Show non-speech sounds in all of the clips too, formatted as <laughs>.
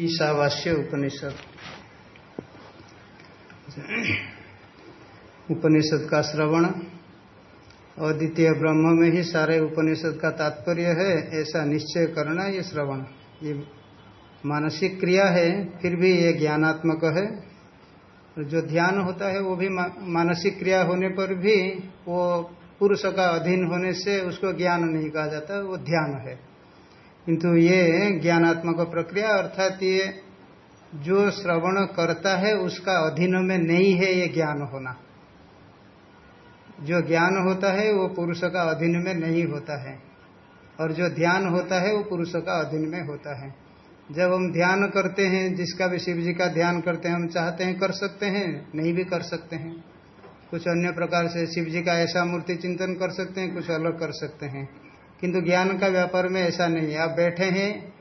ईशावास्य उपनिषद। उपनिषद का श्रवण। अद्वितीय ब्रह्म में ही सारे उपनिषद का तात्पर्य है, ऐसा निश्चय करना ये श्रवण। ये मानसिक क्रिया है, फिर भी ये ज्ञानात्मक है। जो ध्यान होता है, वो भी मानसिक क्रिया होने पर भी वो पुरुष का अधीन होने से उसको ज्ञान नहीं कहा जाता, वो ध्यान है। किंतु ये ज्ञानात्मक प्रक्रिया अर्थात ये जो श्रवण करता है, उसका अधीन में नहीं है ये ज्ञान होना। जो ज्ञान होता है, वो पुरुष का अधीन में नहीं होता है। और जो ध्यान होता है, वो पुरुष का अधीन में होता है। जब हम ध्यान करते हैं, जिसका भी शिव जी का ध्यान करते हैं, हम चाहते हैं कर सकते हैं, नहीं भी कर सकते हैं। कुछ अन्य प्रकार से शिव जी का ऐसा मूर्ति चिंतन कर सकते हैं, कुछ अलग कर सकते हैं। किंतु ज्ञान का व्यापार में ऐसा नहीं है। आप बैठे हैं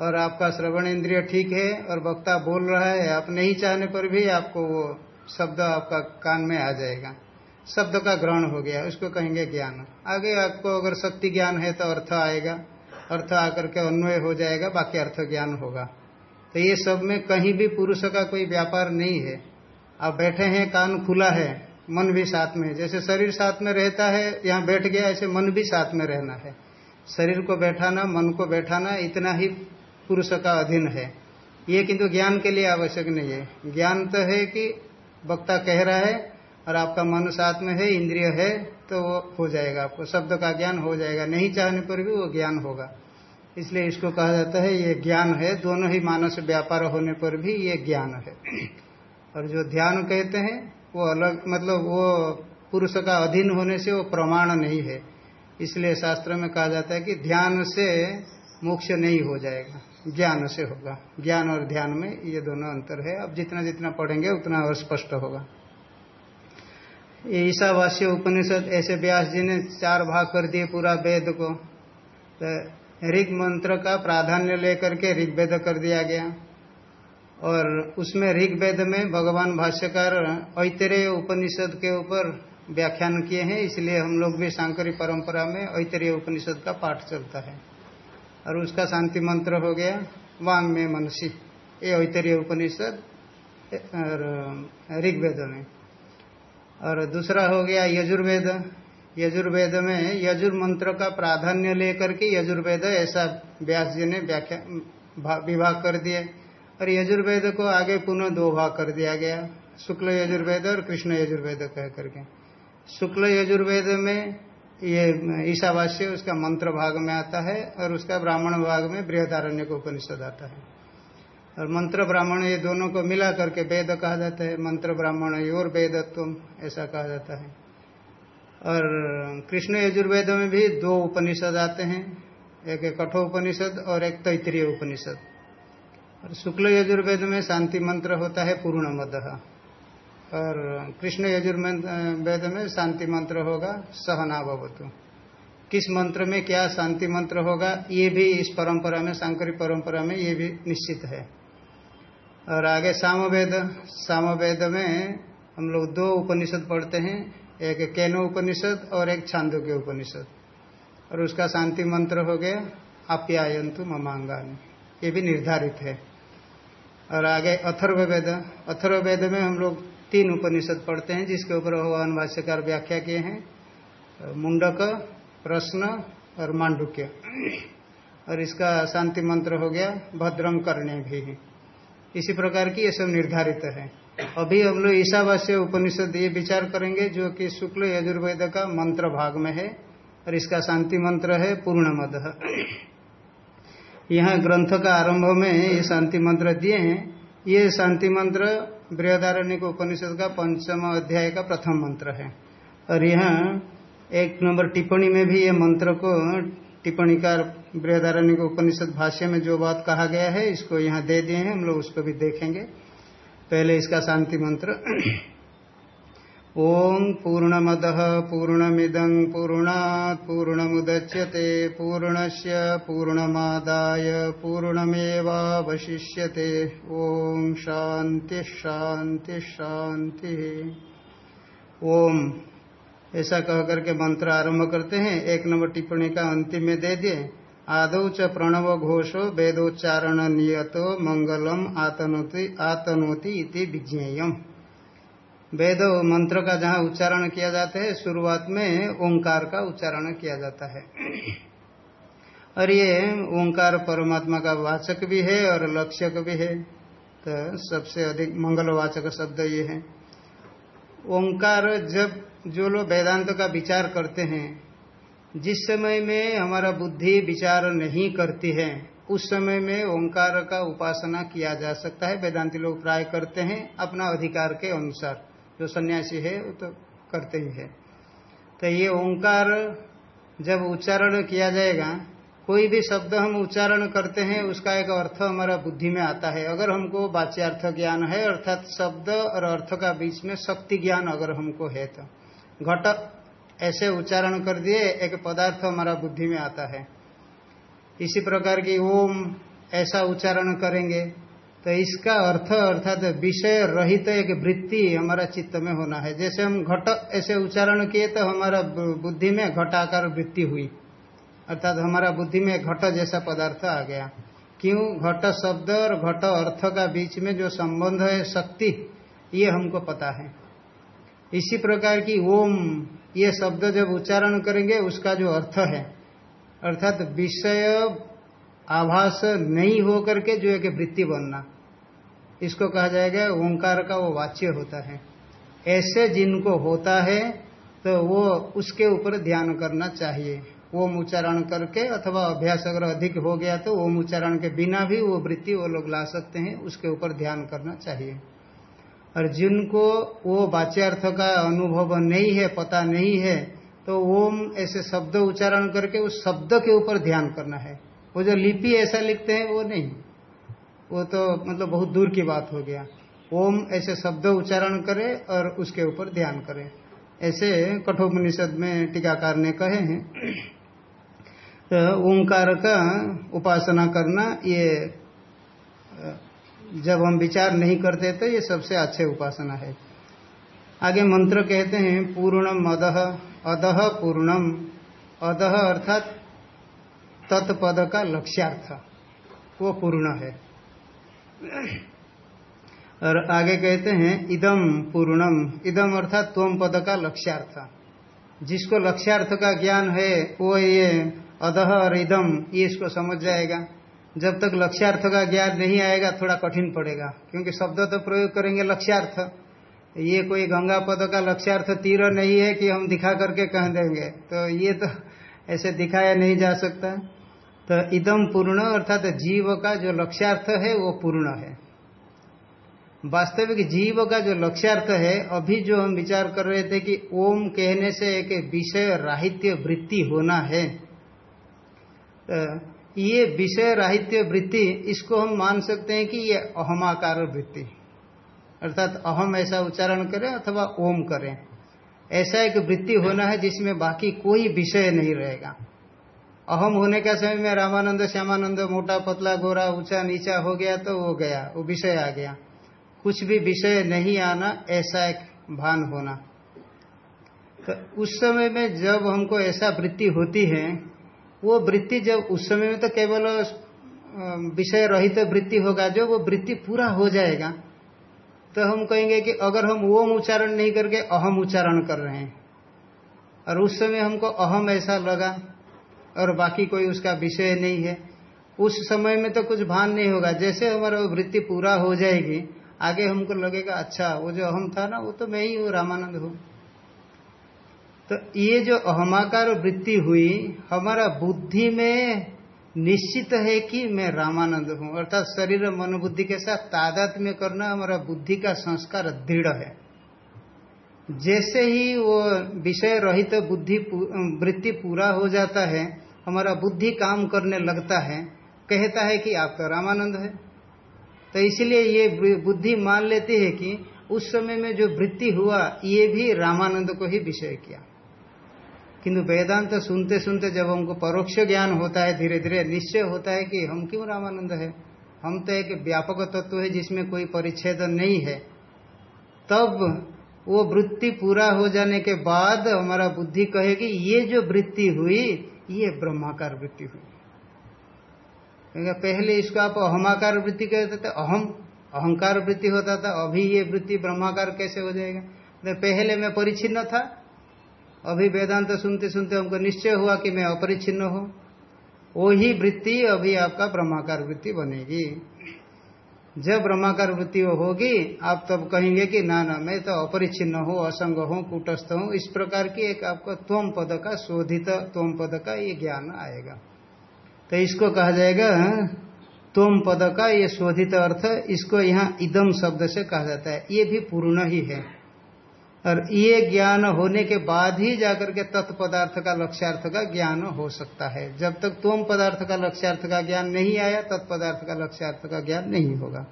और आपका श्रवण इंद्रिय ठीक है और वक्ता बोल रहा है, आप नहीं चाहने पर भी आपको वो शब्द आपका कान में आ जाएगा। शब्द का ग्रहण हो गया, उसको कहेंगे ज्ञान। आगे आपको अगर शक्ति ज्ञान है तो अर्थ आएगा, अर्थ आकर के अन्वय हो जाएगा, बाकी अर्थ ज्ञान होगा। तो ये सब में कहीं भी पुरुष का कोई व्यापार नहीं है। आप बैठे हैं, कान खुला है मन भी साथ में जैसे शरीर साथ में रहता है, यहाँ बैठ गया, ऐसे मन भी साथ में रहना है। शरीर को बैठाना, मन को बैठाना इतना ही पुरुष का अधीन है। ये किंतु ज्ञान के लिए आवश्यक नहीं है। ज्ञान तो है कि वक्ता कह रहा है और आपका मन साथ में है, इंद्रिय है तो वो हो जाएगा आपको। शब्द का ज्ञान हो जाएगा। नहीं चाहने पर भी वो ज्ञान होगा। इसलिए इसको कहा जाता है, ये ज्ञान है। दोनों ही मानस व्यापार होने पर भी ये ज्ञान है। और जो ध्यान कहते हैं वो अलग मतलब वो पुरुष का अधीन होने से वो प्रमाण नहीं है। इसलिए शास्त्र में कहा जाता है कि ध्यान से मोक्ष नहीं हो जाएगा, ज्ञान से होगा। ज्ञान और ध्यान में ये दोनों अंतर है। अब जितना जितना पढ़ेंगे, उतना और स्पष्ट होगा। ईशावास्य उपनिषद, ऐसे व्यास जी ने चार भाग कर दिए पूरा वेद को। तो ऋग मंत्र का प्राधान्य लेकर के ऋग्वेद कर दिया गया। और उसमें ऋग्वेद में भगवान भाष्यकार ऐतरेय उपनिषद के ऊपर व्याख्यान किए हैं, इसलिए हम लोग भी सांकरी परंपरा में ऐतरेय उपनिषद का पाठ चलता है। और उसका शांति मंत्र हो गया वांग में मनसी। ये ऐतरीय उपनिषद और ऋग्वेद में। और दूसरा हो गया यजुर्वेद। यजुर्वेद में यजुर मंत्र का प्राधान्य लेकर के यजुर्वेद ऐसा व्यास जी ने व्याख्या विभाग कर दिए। और यजुर्वेद को आगे पुनः दो भाग कर दिया गया। शुक्ल यजुर्वेद और कृष्ण यजुर्वेद कह करके। शुक्ल यजुर्वेद में ये ईशावास्य, उसका मंत्र भाग में आता है और उसका ब्राह्मण भाग में बृहदारण्य को उपनिषद आता है। और मंत्र ब्राह्मण ये दोनों को मिला करके वेद कहा जाता है। मंत्र ब्राह्मण और वेदत्व, ऐसा कहा जाता है। और कृष्ण यजुर्वेद में भी दो उपनिषद आते हैं। एक कठो उपनिषद और एक तैतरीय उपनिषद। और शुक्ल यजुर्वेद में शांति मंत्र होता है पूर्ण मद और कृष्ण यजुर्वेद में शांति मंत्र होगा सहना भवतु किस मंत्र में क्या शांति मंत्र होगा, ये भी इस परंपरा में सांकरी परंपरा में ये भी निश्चित है। और आगे सामवेद सामवेद में हम लोग दो उपनिषद पढ़ते हैं, एक केनो उपनिषद और एक छांदो के उपनिषद। और उसका शांति मंत्र हो गया आप्यायंतु ममांगान। ये भी निर्धारित है। और आगे अथर्ववेद। अथर्ववेद में हम लोग तीन उपनिषद पढ़ते हैं, जिसके ऊपर भगवान भाष्यकार व्याख्या किए हैं। मुंडक, प्रश्न और मांडुक्य। और इसका शांति मंत्र हो गया भद्रम करने भी। इसी प्रकार की ये सब निर्धारित है। अभी हम लोग ईशावास्य उपनिषद ये विचार करेंगे, जो कि शुक्ल यजुर्वेद का मंत्र भाग में है, और इसका शांति मंत्र है पूर्ण मद यहाँ ग्रंथ का आरंभ में ये शांति मंत्र दिए हैं। ये शांति मंत्र बृहदारण्य उपनिषद का पंचम अध्याय का प्रथम मंत्र है। और यहाँ एक नंबर टिप्पणी में भी ये मंत्र को टिप्पणी टिप्पणीकार बृहदारण्य उपनिषद भाष्य में जो बात कहा गया है, इसको यहाँ दे दिए हैं। हम लोग उसको भी देखेंगे। पहले इसका शांति मंत्र। ओम पूर्णमद पूर्णमिदं पूर्णात् पूर्णमुदच्यते, पूर्णस्य पूर्णमादाय पूर्णमेवावशिष्यते। ओम शांति शांति शांति ओम, ऐसा कह करके मंत्र आरंभ करते हैं। एक नंबर टिप्पणी का अंतिम में दे दिए। आदौ च प्रणव घोषो वेदोच्चारण नियतो, मंगलम आतनोति आतनोति इति विज्ञेयम। वेद मंत्र का जहाँ उच्चारण किया जाता है, शुरुआत में ओंकार का उच्चारण किया जाता है। और ये ओंकार परमात्मा का वाचक भी है और लक्ष्यक भी है। तो सबसे अधिक मंगलवाचक शब्द ये है। ओंकार जब जो लोग वेदांत का विचार करते हैं, जिस समय में हमारा बुद्धि विचार नहीं करती है, उस समय में ओंकार का उपासना किया जा सकता है। वेदांति लोग प्राय करते हैं अपना अधिकार के अनुसार। जो सन्यासी है, वो तो करते ही है। तो ये ओंकार जब उच्चारण किया जाएगा, कोई भी शब्द हम उच्चारण करते हैं, उसका एक अर्थ हमारा बुद्धि में आता है। अगर हमको बाच्यार्थ ज्ञान है, अर्थात शब्द और अर्थ का बीच में शक्ति ज्ञान अगर हमको है तो घट ऐसे उच्चारण कर दिए, एक पदार्थ हमारा बुद्धि में आता है। इसी प्रकार की ओम ऐसा उच्चारण करेंगे। तो इसका अर्थ अर्थात विषय रहित तो एक वृत्ति हमारा चित्त में होना है। जैसे हम घट, ऐसे उच्चारण किए तो हमारा बुद्धि में घटाकार वृत्ति हुई। अर्थात हमारा बुद्धि में घट जैसा पदार्थ आ गया। क्यों? घट शब्द और घट अर्थ का बीच में जो संबंध है, शक्ति, ये हमको पता है। इसी प्रकार की ओम, ये शब्द जब उच्चारण करेंगे, उसका जो अर्थ है, अर्थात विषय आभास नहीं हो करके जो एक वृत्ति बनना। इसको कहा जाएगा ओंकार का वो वाच्य होता है। ऐसे जिनको होता है तो वो उसके ऊपर ध्यान करना चाहिए। ओम उच्चारण करके अथवा अभ्यास अगर अधिक हो गया तो ओम उच्चारण के बिना भी वो वृत्ति वो लोग ला सकते हैं, उसके ऊपर ध्यान करना चाहिए। और जिनको वो वाच्यार्थ का अनुभव नहीं है, पता नहीं है तो ओम ऐसे शब्द उच्चारण करके उस शब्द के ऊपर ध्यान करना है। वो जो लिपि ऐसा लिखते हैं, वो नहीं। वो तो मतलब बहुत दूर की बात हो गया। ओम ऐसे शब्द उच्चारण करे और उसके ऊपर ध्यान करे। ऐसे कठोपनिषद में टीकाकार ने कहे हैं तो ओंकार का उपासना करना, ये जब हम विचार नहीं करते तो ये सबसे अच्छे उपासना है। आगे मंत्र कहते हैं, पूर्णम अदह अदह पूर्णम। अदह अर्थात तत्पद का लक्ष्यार्थ। वो पूर्ण है। और आगे कहते हैं, इदम पूर्णम। इदम अर्थात तोम पद का लक्ष्यार्थ। जिसको लक्ष्यार्थ का ज्ञान है, वो ये अदह और इदम, ये इसको समझ जाएगा। जब तक लक्ष्यार्थ का ज्ञान नहीं आएगा, थोड़ा कठिन पड़ेगा। क्योंकि शब्द तो प्रयोग करेंगे लक्ष्यार्थ। ये कोई गंगा पद का लक्ष्यार्थ तीर नहीं है कि हम दिखा करके कह देंगे। तो ये तो ऐसे दिखाया नहीं जा सकता। तो इदम पूर्ण, अर्थात जीव का जो लक्ष्यार्थ है, वो पूर्ण है। वास्तविक जीव का जो लक्ष्यार्थ है, अभी जो हम विचार कर रहे थे कि ओम कहने से एक विषय राहित्य वृत्ति होना है तो ये विषय राहित्य वृत्ति, इसको हम मान सकते हैं कि ये अहमाकार वृत्ति। अर्थात अहम ऐसा उच्चारण करें अथवा ओम करें। ऐसा एक वृत्ति होना है जिसमें बाकी कोई विषय नहीं रहेगा। अहम होने का समय में रामानंद, श्यामानंद, मोटा, पतला, गोरा, ऊँचा, नीचा हो गया तो वो गया, वो विषय आ गया। कुछ भी विषय नहीं आना, ऐसा एक भान होना। तो उस समय में जब हमको ऐसा वृत्ति होती है, वो वृत्ति जब उस समय में तो केवल विषय रहित तो वृत्ति होगा जो वो वृत्ति पूरा हो जाएगा तो हम कहेंगे कि अगर हम ओम उच्चारण नहीं करके अहम उच्चारण कर रहे हैं, और उस समय हमको अहम ऐसा लगा और बाकी कोई उसका विषय नहीं है। उस समय में तो कुछ भान नहीं होगा। जैसे हमारा वृत्ति पूरा हो जाएगी, आगे हमको लगेगा अच्छा वो जो अहम था ना, वो तो मैं ही हूँ, रामानंद हूँ। तो ये जो अहमाकार वृत्ति हुई, हमारा बुद्धि में निश्चित है कि मैं रामानंद हूँ। अर्थात शरीर मन बुद्धि के साथ तादात में करना हमारा बुद्धि का संस्कार दृढ़ है। जैसे ही वो विषय रहित तो बुद्धि वृत्ति पूरा हो जाता है हमारा बुद्धि काम करने लगता है, कहता है कि आपका रामानंद है। तो इसलिए ये बुद्धि मान लेती है कि उस समय में जो वृत्ति हुआ, ये भी रामानंद को ही विषय किया। किंतु वेदांत सुनते सुनते जब हमको परोक्ष ज्ञान होता है धीरे धीरे निश्चय होता है कि हम क्यों रामानंद है? हम तो एक व्यापक तत्व है जिसमें कोई परिच्छेद नहीं है। तब वो वृत्ति पूरा हो जाने के बाद हमारा बुद्धि कहेगी ये जो वृत्ति हुई ये ब्रह्माकार वृत्ति हुई। क्योंकि पहले इसको आप अहमाकार वृत्ति कहते थे, अहम, अहंकार वृत्ति होता था, अभी ये वृत्ति ब्रह्माकार कैसे हो जाएगा? तो पहले मैं परिचिन्न था, अभी वेदांत सुनते सुनते हमको निश्चय हुआ कि मैं अपरिचिन्न हूँ। वही वृत्ति अभी आपका ब्रह्माकार वृत्ति बनेगी। जब ब्रह्माकार वृत्ति होगी, आप तब कहेंगे कि ना ना, मैं तो अपरिच्छिन्न हूँ, असंग हूँ, कुटस्थ हूँ। इस प्रकार की एक आपको त्वम पद का शोधित त्वम पद का ये ज्ञान आएगा। तो इसको कहा जाएगा त्वम पद का ये शोधित अर्थ इसको यहाँ इदम शब्द से कहा जाता है। ये भी पूर्ण ही है। और ये ज्ञान होने के बाद ही जाकर के तत्पदार्थ का लक्ष्यार्थ का ज्ञान हो सकता है। जब तक तुम पदार्थ का लक्ष्यार्थ का ज्ञान नहीं आया तत्पदार्थ का लक्ष्यार्थ का ज्ञान नहीं होगा।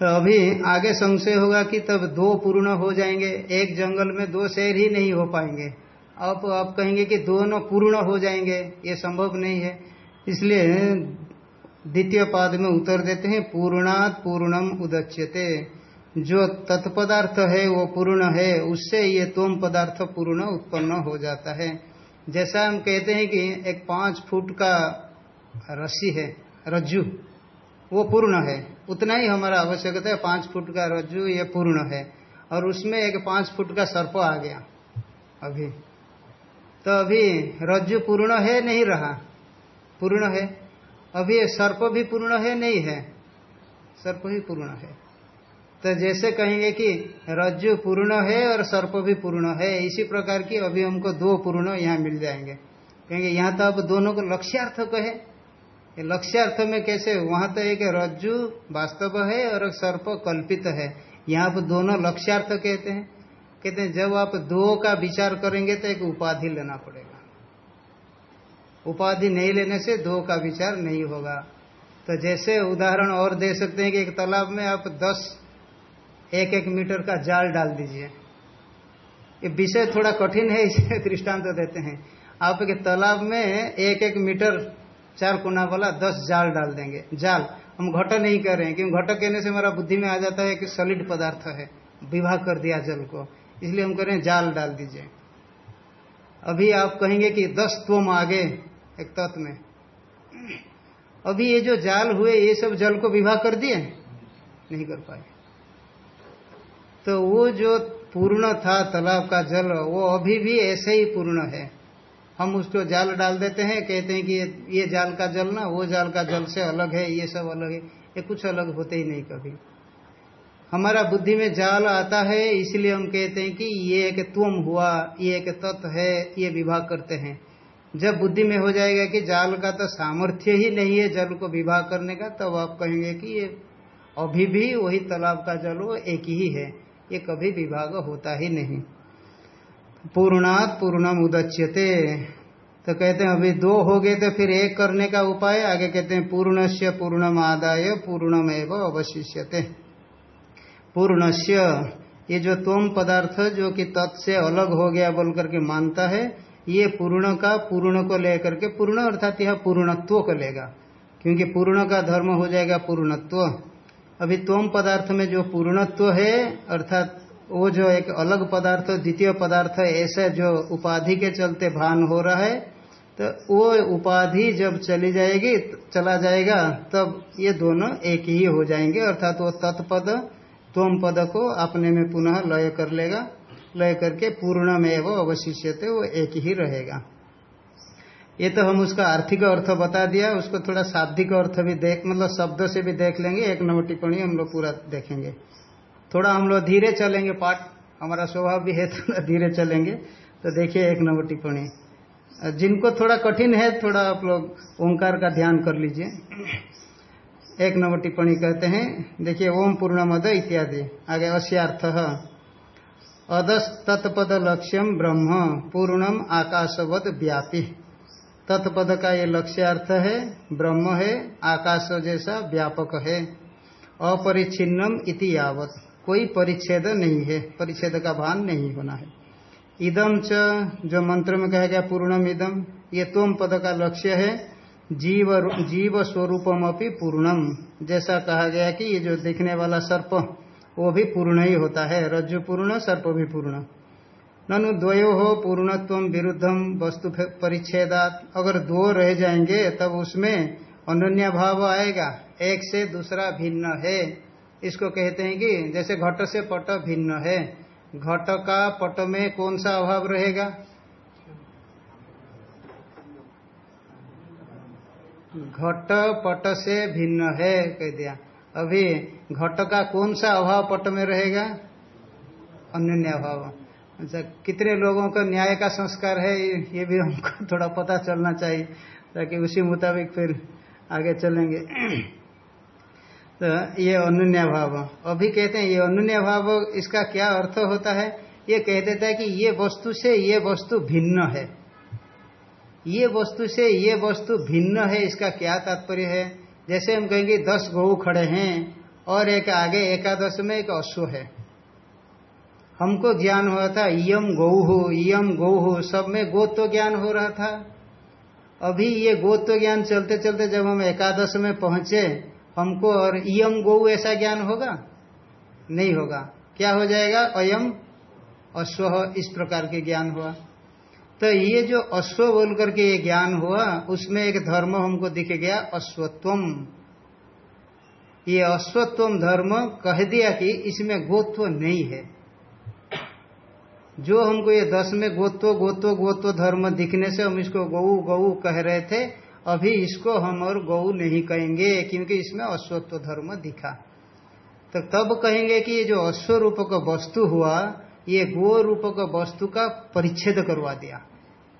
तो अभी आगे संशय होगा कि तब दो पूर्ण हो जाएँगे, एक जंगल में दो शहर ही नहीं हो पाएँगे। अब आप कहेंगे कि दोनों पूर्ण हो जाएँगे, ये संभव नहीं है। इसलिए द्वितीय पाद में उत्तर देते हैं, पूर्णात पूर्णम उदच्यते। जो तत्पदार्थ है, वो पूर्ण है, उससे ये तोम पदार्थ पूर्ण उत्पन्न हो जाता है। जैसा हम कहते हैं कि एक पाँच फुट का रस्सी है, रज्जु, वो पूर्ण है। उतना ही हमारा आवश्यकता है, पाँच फुट का रज्जु ये पूर्ण है। और उसमें एक पाँच फुट का सर्प आ गया, अभी। तो अभी रज्जु पूर्ण है, नहीं रहा। पूर्ण है। अभी सर्प भी पूर्ण है, नहीं है। सर्प ही पूर्ण है। तो जैसे कहेंगे कि रज्जु पूर्ण है और सर्प भी पूर्ण है, इसी प्रकार की अभी हमको दो पूर्ण यहाँ मिल जाएँगे। कहेंगे यहाँ तो अब दोनों को लक्ष्यार्थ कहे। लक्ष्यार्थ में कैसे? वहाँ तो एक रज्जु वास्तव है और सर्प कल्पित है। यहाँ पर दोनों लक्ष्यार्थ कहते हैं। कहते हैं, जब आप दो का विचार करेंगे तो एक उपाधि लेना पड़ेगा। उपाधि नहीं लेने से दो का विचार नहीं होगा। तो जैसे उदाहरण और दे सकते हैं कि एक तालाब में आप दस एक एक मीटर का जाल डाल दीजिए। ये विषय थोड़ा कठिन है, इसे दृष्टांत तो देते हैं। आपके तालाब में एक एक मीटर चार कोना वाला दस जाल डाल देंगे। जाल, हम घट नहीं कर रहे हैं, क्योंकि घट कहने से हमारा बुद्धि में आ जाता है कि सॉलिड पदार्थ है, विवाह कर दिया जल को। इसलिए हम कह रहे हैं जाल डाल दीजिए। अभी आप कहेंगे कि दस तुम आगे, एक तत्व में। अभी ये जो जाल हुए, ये सब जल को विवाह कर दिए? नहीं कर पाए। तो वो जो पूर्ण था तालाब का जल वो अभी भी ऐसे ही पूर्ण है। हम उसको जाल डाल देते हैं कहते हैं कि ये, ये जाल का जल ना वो जाल का जल से अलग है ये सब अलग है ये कुछ अलग होते ही नहीं कभी। हमारा बुद्धि में जाल आता है इसलिए हम कहते हैं कि ये एक तुम हुआ ये एक तत्व है ये विभाग करते हैं। जब बुद्धि में हो जाएगा कि जाल का तो सामर्थ्य ही नहीं है जल को विभाग करने का तब तो आप कहेंगे कि ये अभी भी वही तालाब का जल वो एक ही है। ये कभी विभाग होता ही नहीं। पूर्णात पूर्णम उदच्यते। तो कहते हैं, अभी दो हो गए तो फिर एक करने का उपाय, आगे कहते हैं, पूर्णस्य पूर्णम आदाय पूर्णम एवं अवशिष्यते। पूर्णस्य, ये जो तोम पदार्थ, जो कि तत् से अलग हो गया बोल करके मानता है, ये पूर्ण का पूर्ण को लेकर के पूर्ण, अर्थात यह पूर्णत्व को लेगा। क्योंकि पूर्ण का धर्म हो जाएगा पूर्णत्व। अभी तोम पदार्थ में जो पूर्णत्व है, अर्थात वो जो एक अलग पदार्थ, द्वितीय पदार्थ ऐसा जो उपाधि के चलते भान हो रहा है तो वो उपाधि जब चली जाएगी, चला जाएगा, तब ये दोनों एक ही हो जाएँगे, अर्थात वो तत्पद, तोम पद को अपने में पुनः लय कर लेगा, लय करके पूर्ण में वो अवशिष्य वो एक ही रहेगा। ये तो हम उसका आर्थिक अर्थ बता दिया, उसको थोड़ा शाब्दिक अर्थ भी देख मतलब शब्द से भी देख लेंगे, एक नंबर टिप्पणी हम लोग पूरा देखेंगे। थोड़ा हम लोग धीरे चलेंगे पाठ, हमारा स्वभाव भी है <laughs> थोड़ा धीरे चलेंगे तो देखिए एक नंबर टिप्पणी। जिनको थोड़ा कठिन है, थोड़ा आप लोग ओंकार का ध्यान कर लीजिए। एक नंबर टिप्पणी कहते हैं, देखिए, ओम पूर्ण मद इत्यादि। आगे, अस्यार्थ। अदस तत्पद लक्ष्यम ब्रह्म, पूर्णम आकाशवद व्यापी। तत्पद का ये लक्ष्य अर्थ है, ब्रह्म है, आकाश जैसा व्यापक है। अपरिच्छिन्नम इति यावत। कोई परिच्छेद नहीं है, परिच्छेद का भान नहीं होना है। इदम च, जो मंत्र में कहा गया पूर्णम इदम ये तुम पद का लक्ष्य है, जीव जीव स्वरूपम अपनी पूर्णम। जैसा कहा गया कि ये जो दिखने वाला सर्प, वो भी पूर्ण ही होता है। रज्जु पूर्ण, सर्प भी पूर्ण। ननु द्वयो हो पूर्णत्व विरुद्धम वस्तु परिच्छेदात। अगर दो रह जाएँगे, तब उसमें अनन्या भाव आएगा। एक से दूसरा भिन्न है। इसको कहते हैं कि जैसे घट से पट भिन्न है। घट का पट में कौन सा अभाव रहेगा? घट पट से भिन्न है, कह दिया। अभी घट का कौन सा अभाव पट में रहेगा? अन्य अभाव अच्छा कितने लोगों का न्याय का संस्कार है, ये भी हमको <laughs> थोड़ा पता चलना चाहिए, ताकि उसी मुताबिक फिर आगे चलेंगे। <clears throat> तो ये अनुन्या भाव। अभी कहते हैं, ये अनुन्या भाव, इसका क्या अर्थ होता है? ये कह देता है कि ये वस्तु से ये वस्तु भिन्न है। ये वस्तु से ये वस्तु भिन्न है, इसका क्या तात्पर्य है? जैसे हम कहेंगे, दस गौ खड़े हैं, और एक आगे एकादश में एक अश्व है। हमको ज्ञान हुआ था यम गौहु यम गौहु सब में गोत्व ज्ञान हो रहा था। अभी ये गोत्व ज्ञान चलते चलते जब हम एकादश में पहुँचे, हमको और यम गौ ऐसा ज्ञान होगा? नहीं होगा। क्या हो जाएगा? अयम अश्व इस प्रकार के ज्ञान हुआ। तो ये जो अश्व बोल करके ये ज्ञान हुआ, उसमें एक धर्म हमको दिख गया, अश्वत्वम। ये अश्वत्वम धर्म कह दिया कि इसमें गोत्व नहीं है। जो हमको ये दस में गोत्व गोत्व गोत्व धर्म दिखने से हम इसको गऊ गऊ कह रहे थे, अभी इसको हम और गऊ नहीं कहेंगे, क्योंकि इसमें अश्वत्व धर्म दिखा। तो तब कहेंगे कि ये जो अश्व रूप का वस्तु हुआ, ये गो रूप का वस्तु का परिच्छेद करवा दिया।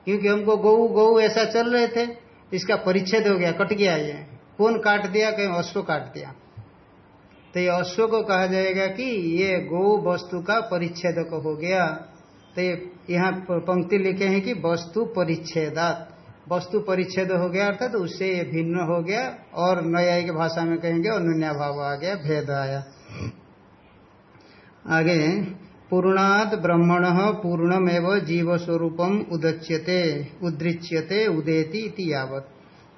क्योंकि हमको गऊ गऊ ऐसा चल रहे थे, इसका परिच्छेद हो गया, कट गया ये। कौन काट दिया? कहीं अश्व काट दिया। तो ये अश्व को कहा जाएगा कि ये गौ वस्तु का परिच्छेद हो गया। तो यहाँ पंक्ति लिखे हैं कि वस्तु परिच्छेदात। वस्तु परिच्छेद हो गया अर्थात तो उससे ये भिन्न हो गया और नया की भाषा में कहेंगे अनुन्या भाव आ गया, भेद आया। आगे, पूर्णात ब्रह्मण पूर्णमेव जीव स्वरूपम उदच्यते उदृच्यते उदेति इति यावत।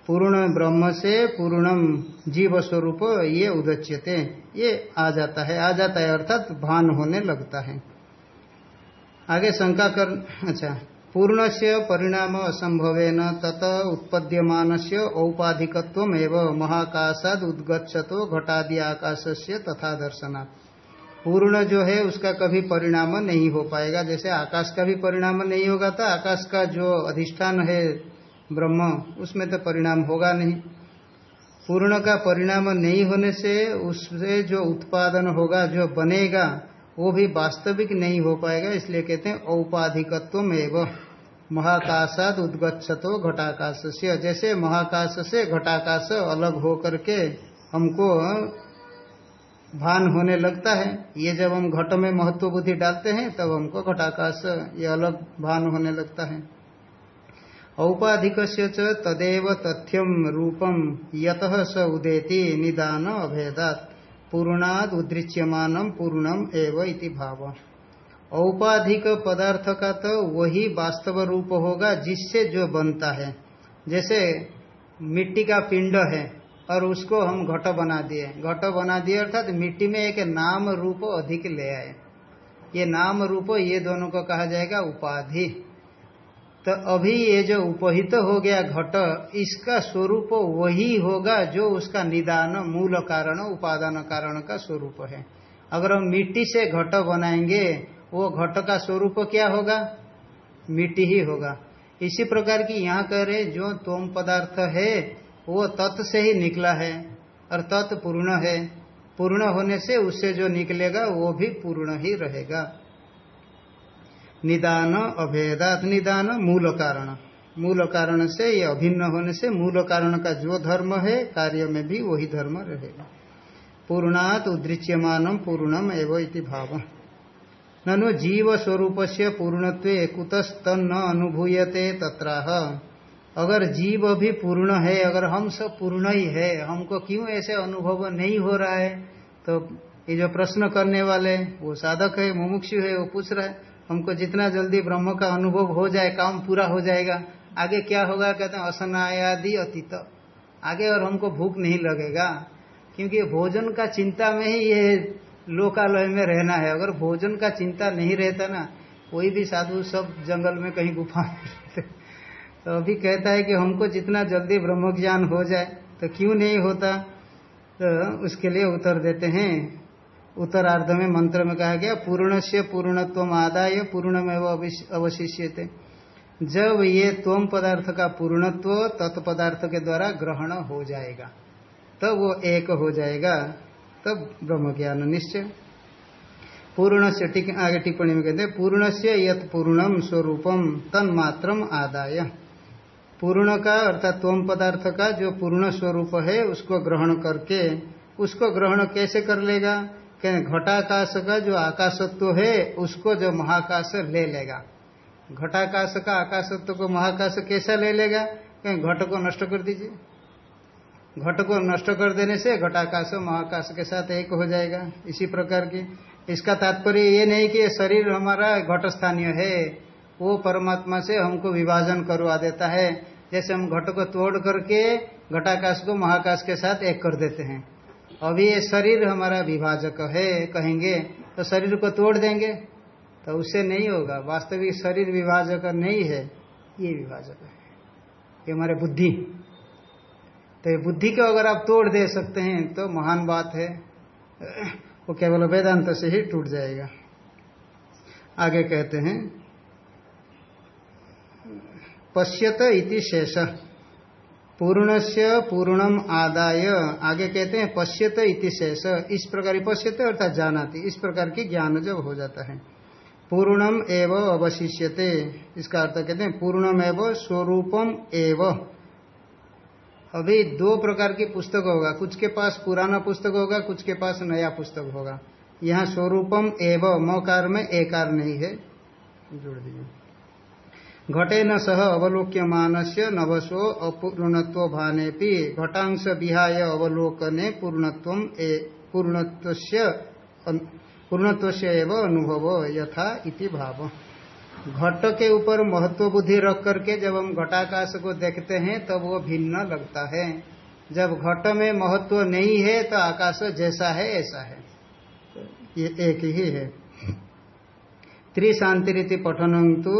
पूर्ण ब्रह्म से पूर्णम जीव स्वरूप ये उदच्यते, ये आ जाता है। आ जाता है अर्थात भान होने लगता है। आगे शंका कर अच्छा पूर्ण से परिणाम असंभव न तत उत्पद्यमान से औपाधिकत्व महाकाशाद उद्गछतो घटादि आकाश से तथा दर्शना। पूर्ण जो है, उसका कभी परिणाम नहीं हो पाएगा। जैसे आकाश का भी परिणाम नहीं होगा तो आकाश का जो अधिष्ठान है ब्रह्म, उसमें तो परिणाम होगा नहीं। पूर्ण का परिणाम नहीं होने से, उससे जो उत्पादन होगा, जो बनेगा वो भी वास्तविक नहीं हो पाएगा, इसलिए कहते हैं औपाधिकत्व एवं महाकाशाद उद्गछतो घटाकाश से जैसे महाकाश से घटाकाश अलग हो करके हमको भान होने लगता है, ये जब हम घट में महत्व बुद्धि डालते हैं, तब हमको घटाकाश ये अलग भान होने लगता है। औपाधिक तदेव तथ्यम रूपम यत स उदेति निदान अभेदात। पूर्णाद उदृच्यमान पूर्णम एव इति भाव। औपाधिक पदार्थ का तो वही वास्तव रूप होगा, जिससे जो बनता है। जैसे मिट्टी का पिंड है, और उसको हम घट बना दिए। घट बना दिए अर्थात तो मिट्टी में एक नाम रूप अधिक ले आए। ये नाम रूप ये दोनों को कहा जाएगा उपाधि। तो अभी ये जो उपहित हो गया घट, इसका स्वरूप वही होगा जो उसका निदान मूल कारण, उपादान कारण का स्वरूप है। अगर हम मिट्टी से घट बनाएँगे, वो घट का स्वरूप क्या होगा? मिट्टी ही होगा। इसी प्रकार की यहाँ कह रहे जो तोम पदार्थ है, वो तत् से ही निकला है, और तत् पूर्ण है। पूर्ण होने से उससे जो निकलेगा, वो भी पूर्ण ही रहेगा। निदान अभेदात निदान मूल कारण। मूल कारण से ये अभिन्न होने से मूल कारण का जो धर्म है, कार्य में भी वही धर्म रहेगा। पूर्णात उदृच्यमान पूर्णम एवं भाव। ननु जीव स्वरूप से पूर्णत्व कुतस्तन अनुभूयते तत्राह। अगर जीव भी पूर्ण है, अगर हम सब पूर्ण ही है, हमको क्यों ऐसे अनुभव नहीं हो रहा है? तो ये जो प्रश्न करने वाले, वो साधक है, मुमुक्षु है, वो पूछ रहा है हमको जितना जल्दी ब्रह्म का अनुभव हो जाए, काम पूरा हो जाएगा, आगे क्या होगा? कहते हैं, असनायादि अतीत। आगे और हमको भूख नहीं लगेगा, क्योंकि भोजन का चिंता में ही ये लोकालय में रहना है। अगर भोजन का चिंता नहीं रहता ना, कोई भी साधु सब जंगल में कहीं गुफा तो अभी कहता है कि हमको जितना जल्दी ब्रह्म ज्ञान हो जाए तो क्यों नहीं होता? तो उसके लिए उत्तर देते हैं उत्तरार्ध में मंत्र में कहा गया पूर्ण से पूर्णत्व आदाय पूर्ण में अवशिष्य जब ये तोम पदार्थ का पूर्णत्व तत्पदार्थ के द्वारा ग्रहण हो जाएगा, तब वो एक हो जाएगा, तब ब्रह्म ज्ञान निश्चय। पूर्ण से आगे टिप्पणी में कहते हैं पूर्ण से यत पूर्णम स्वरूपम तन्मात्रम आदाय। पूर्ण का अर्थात तोम पदार्थ का जो पूर्ण स्वरूप है, उसको ग्रहण करके, उसको ग्रहण कैसे कर लेगा? घटाकाश का जो आकाशत्व है, उसको जो महाकाश ले लेगा। घटाकाश का आकाशत्व को महाकाश कैसा ले लेगा? कहें, घट को नष्ट कर दीजिए। घट को नष्ट कर देने से घटाकाश महाकाश के साथ एक हो जाएगा, इसी प्रकार की। इसका तात्पर्य ये नहीं कि शरीर हमारा घट स्थानीय है, वो परमात्मा से हमको विभाजन करवा देता है। जैसे हम घट को तोड़ करके घटाकाश को महाकाश के साथ एक कर देते हैं। अभी ये शरीर हमारा विभाजक है, कहेंगे तो शरीर को तोड़ देंगे तो उससे नहीं होगा। वास्तविक शरीर विभाजक नहीं है, ये विभाजक है। ये हमारे बुद्धि। तो ये बुद्धि को अगर आप तोड़ दे सकते हैं तो महान बात है। वो केवल वेदांत से ही टूट जाएगा। आगे कहते हैं, पश्यत इति शेष। पूर्ण से पूर्णम आदाय। आगे कहते हैं, पश्यत इति शेष। इस प्रकार पश्यत अर्थात जानाती। इस प्रकार की ज्ञान जब हो जाता है। पूर्णम एव अवशिष्यते। इसका अर्थ कहते हैं, पूर्णम एव स्वरूपम एव। अभी दो प्रकार की पुस्तक होगा। कुछ के पास पुराना पुस्तक होगा, कुछ के पास नया पुस्तक होगा। यहाँ स्वरूपम एव, मौकार में एकार नहीं है। जोड़ दीजिए। घटे न सह अवलोक्यमान से नवसो अपूर्णत्व भाने भी घटांश विहाय अवलोकने पूर्णत्व पूर्णत्व से अनुभव यथा इति भाव। घट के ऊपर महत्व बुद्धि रख करके जब हम घटाकाश को देखते हैं, तब तो वो भिन्न लगता है। जब घट में महत्व नहीं है तो आकाश जैसा है, ऐसा है। ये एक ही है। त्रिशांतिरिति पठन तो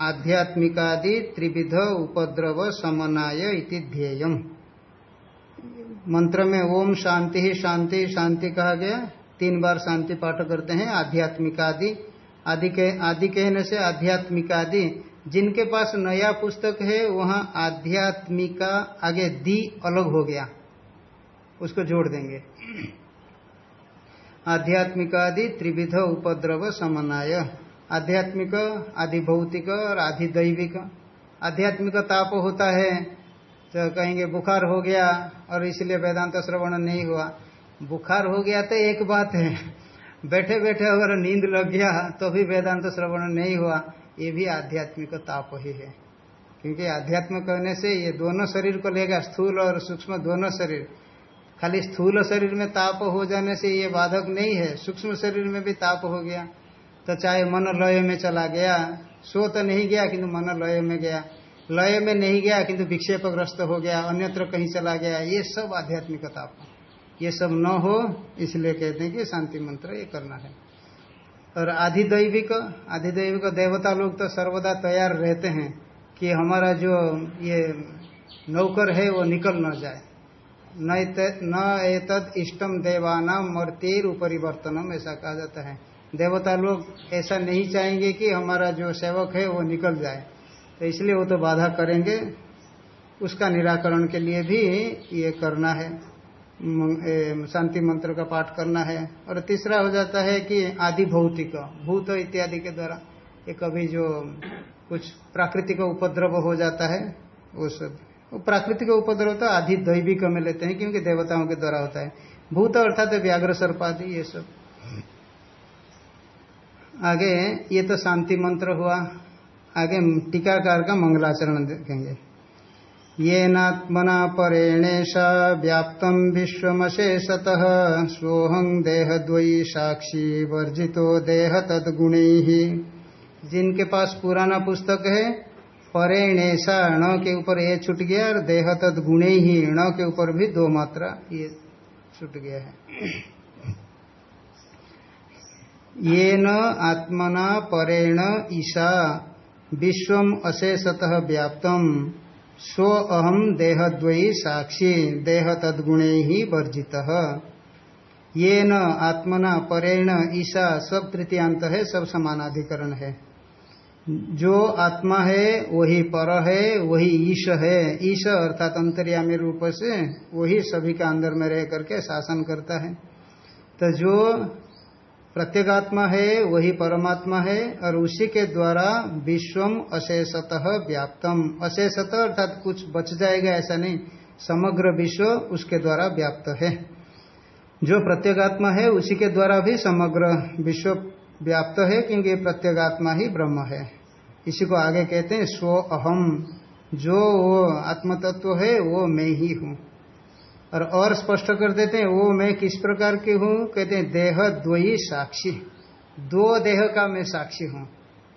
आध्यात्मिकादि त्रिविध उपद्रव समनाय इति ध्येयम। मंत्र में ओम शांति ही शांति शांति कहा गया। तीन बार शांति पाठ करते हैं, आध्यात्मिकादि। आदि के आदि कहने से आध्यात्मिकादि। जिनके पास नया पुस्तक है, वहाँ आध्यात्मिका आगे दी अलग हो गया। उसको जोड़ देंगे। आध्यात्मिकादि त्रिविध उपद्रव समन्वय। आध्यात्मिक आदि भौतिक और आधि दैविक आध्यात्मिक ताप होता है तो कहेंगे बुखार हो गया और इसलिए वेदांत श्रवण नहीं हुआ। बुखार हो गया तो एक बात है बैठे बैठे अगर नींद लग गया तो भी वेदांत श्रवण नहीं हुआ, ये भी आध्यात्मिक ताप ही है। क्योंकि आध्यात्म कहने से ये दोनों शरीर को लेगा, स्थूल और सूक्ष्म दोनों शरीर। खाली स्थूल शरीर में ताप हो जाने से ये बाधक नहीं है, सूक्ष्म शरीर में भी ताप हो गया। तो चाहे मन लय में चला गया, सो तो नहीं गया किंतु मन लय में गया। लय में नहीं गया किंतु विक्षेपग्रस्त हो गया, अन्यत्र कहीं चला गया, ये सब आध्यात्मिकता ये सब न हो, इसलिए कहते हैं कि शांति मंत्र ये करना है। और आधिदैविक आधिदैविक देवता लोग तो सर्वदा तैयार रहते हैं कि हमारा जो ये नौकर है, वो निकल न जाए। न एतद इष्टम देवाना मर्तिर उपरिवर्तनम ऐसा कहा जाता है। देवता लोग ऐसा नहीं चाहेंगे कि हमारा जो सेवक है वो निकल जाए। तो इसलिए वो तो बाधा करेंगे। उसका निराकरण के लिए भी ये करना है। शांति मंत्र का पाठ करना है। और तीसरा हो जाता है कि आदि भौतिक, भूत इत्यादि के द्वारा ये कभी जो कुछ प्राकृतिक उपद्रव हो जाता है, वो सब। वो प्राकृतिक उपद्रव तो आधि दैविक में लेते हैं, क्योंकि देवताओं के द्वारा होता है। भूत अर्थात व्याघ्र सर्पादि, ये सब। आगे ये तो शांति मंत्र हुआ। आगे टीकाकार का मंगलाचरण देखेंगे। येनात्मना परेणेशा व्याप्तम विश्वमशेषतः सोहं देहद्वयी साक्षी वर्जितो देह तदगुण। जिनके पास पुराना पुस्तक है परेणेशा ण के ऊपर ये छूट गया और देह तद गुण ही ण के ऊपर भी दो मात्रा ये छूट गया है। ये न आत्मना परेण ईशा। विश्वम अशेषतः व्याप्तम। स्व अहम देहद्वयी साक्षी देह तदगुण ही वर्जित। ये न आत्मना परेण ईशा, सब तृतीयांत है, सब समानाधिकरण है। जो आत्मा है, वही पर है, वही ईश है। ईश अर्थात अंतर्यामी रूप से, वही सभी का अंदर में रह करके शासन करता है। तो जो प्रत्येगात्मा है, वही परमात्मा है, और उसी के द्वारा विश्वम अशेषतः व्याप्तम। अशेषत अर्थात कुछ बच जाएगा, ऐसा नहीं। समग्र विश्व उसके द्वारा व्याप्त है। जो प्रत्येगात्मा है, उसी के द्वारा भी समग्र विश्व व्याप्त है, क्योंकि प्रत्येगात्मा ही ब्रह्म है। इसी को आगे कहते हैं, स्व अहम। जो वो आत्मतत्व है, वो मैं ही हूँ। और और स्पष्ट कर देते हैं, वो मैं किस प्रकार की हूँ? कहते हैं, देह द्वयी साक्षी दो देह का मैं साक्षी हूँ।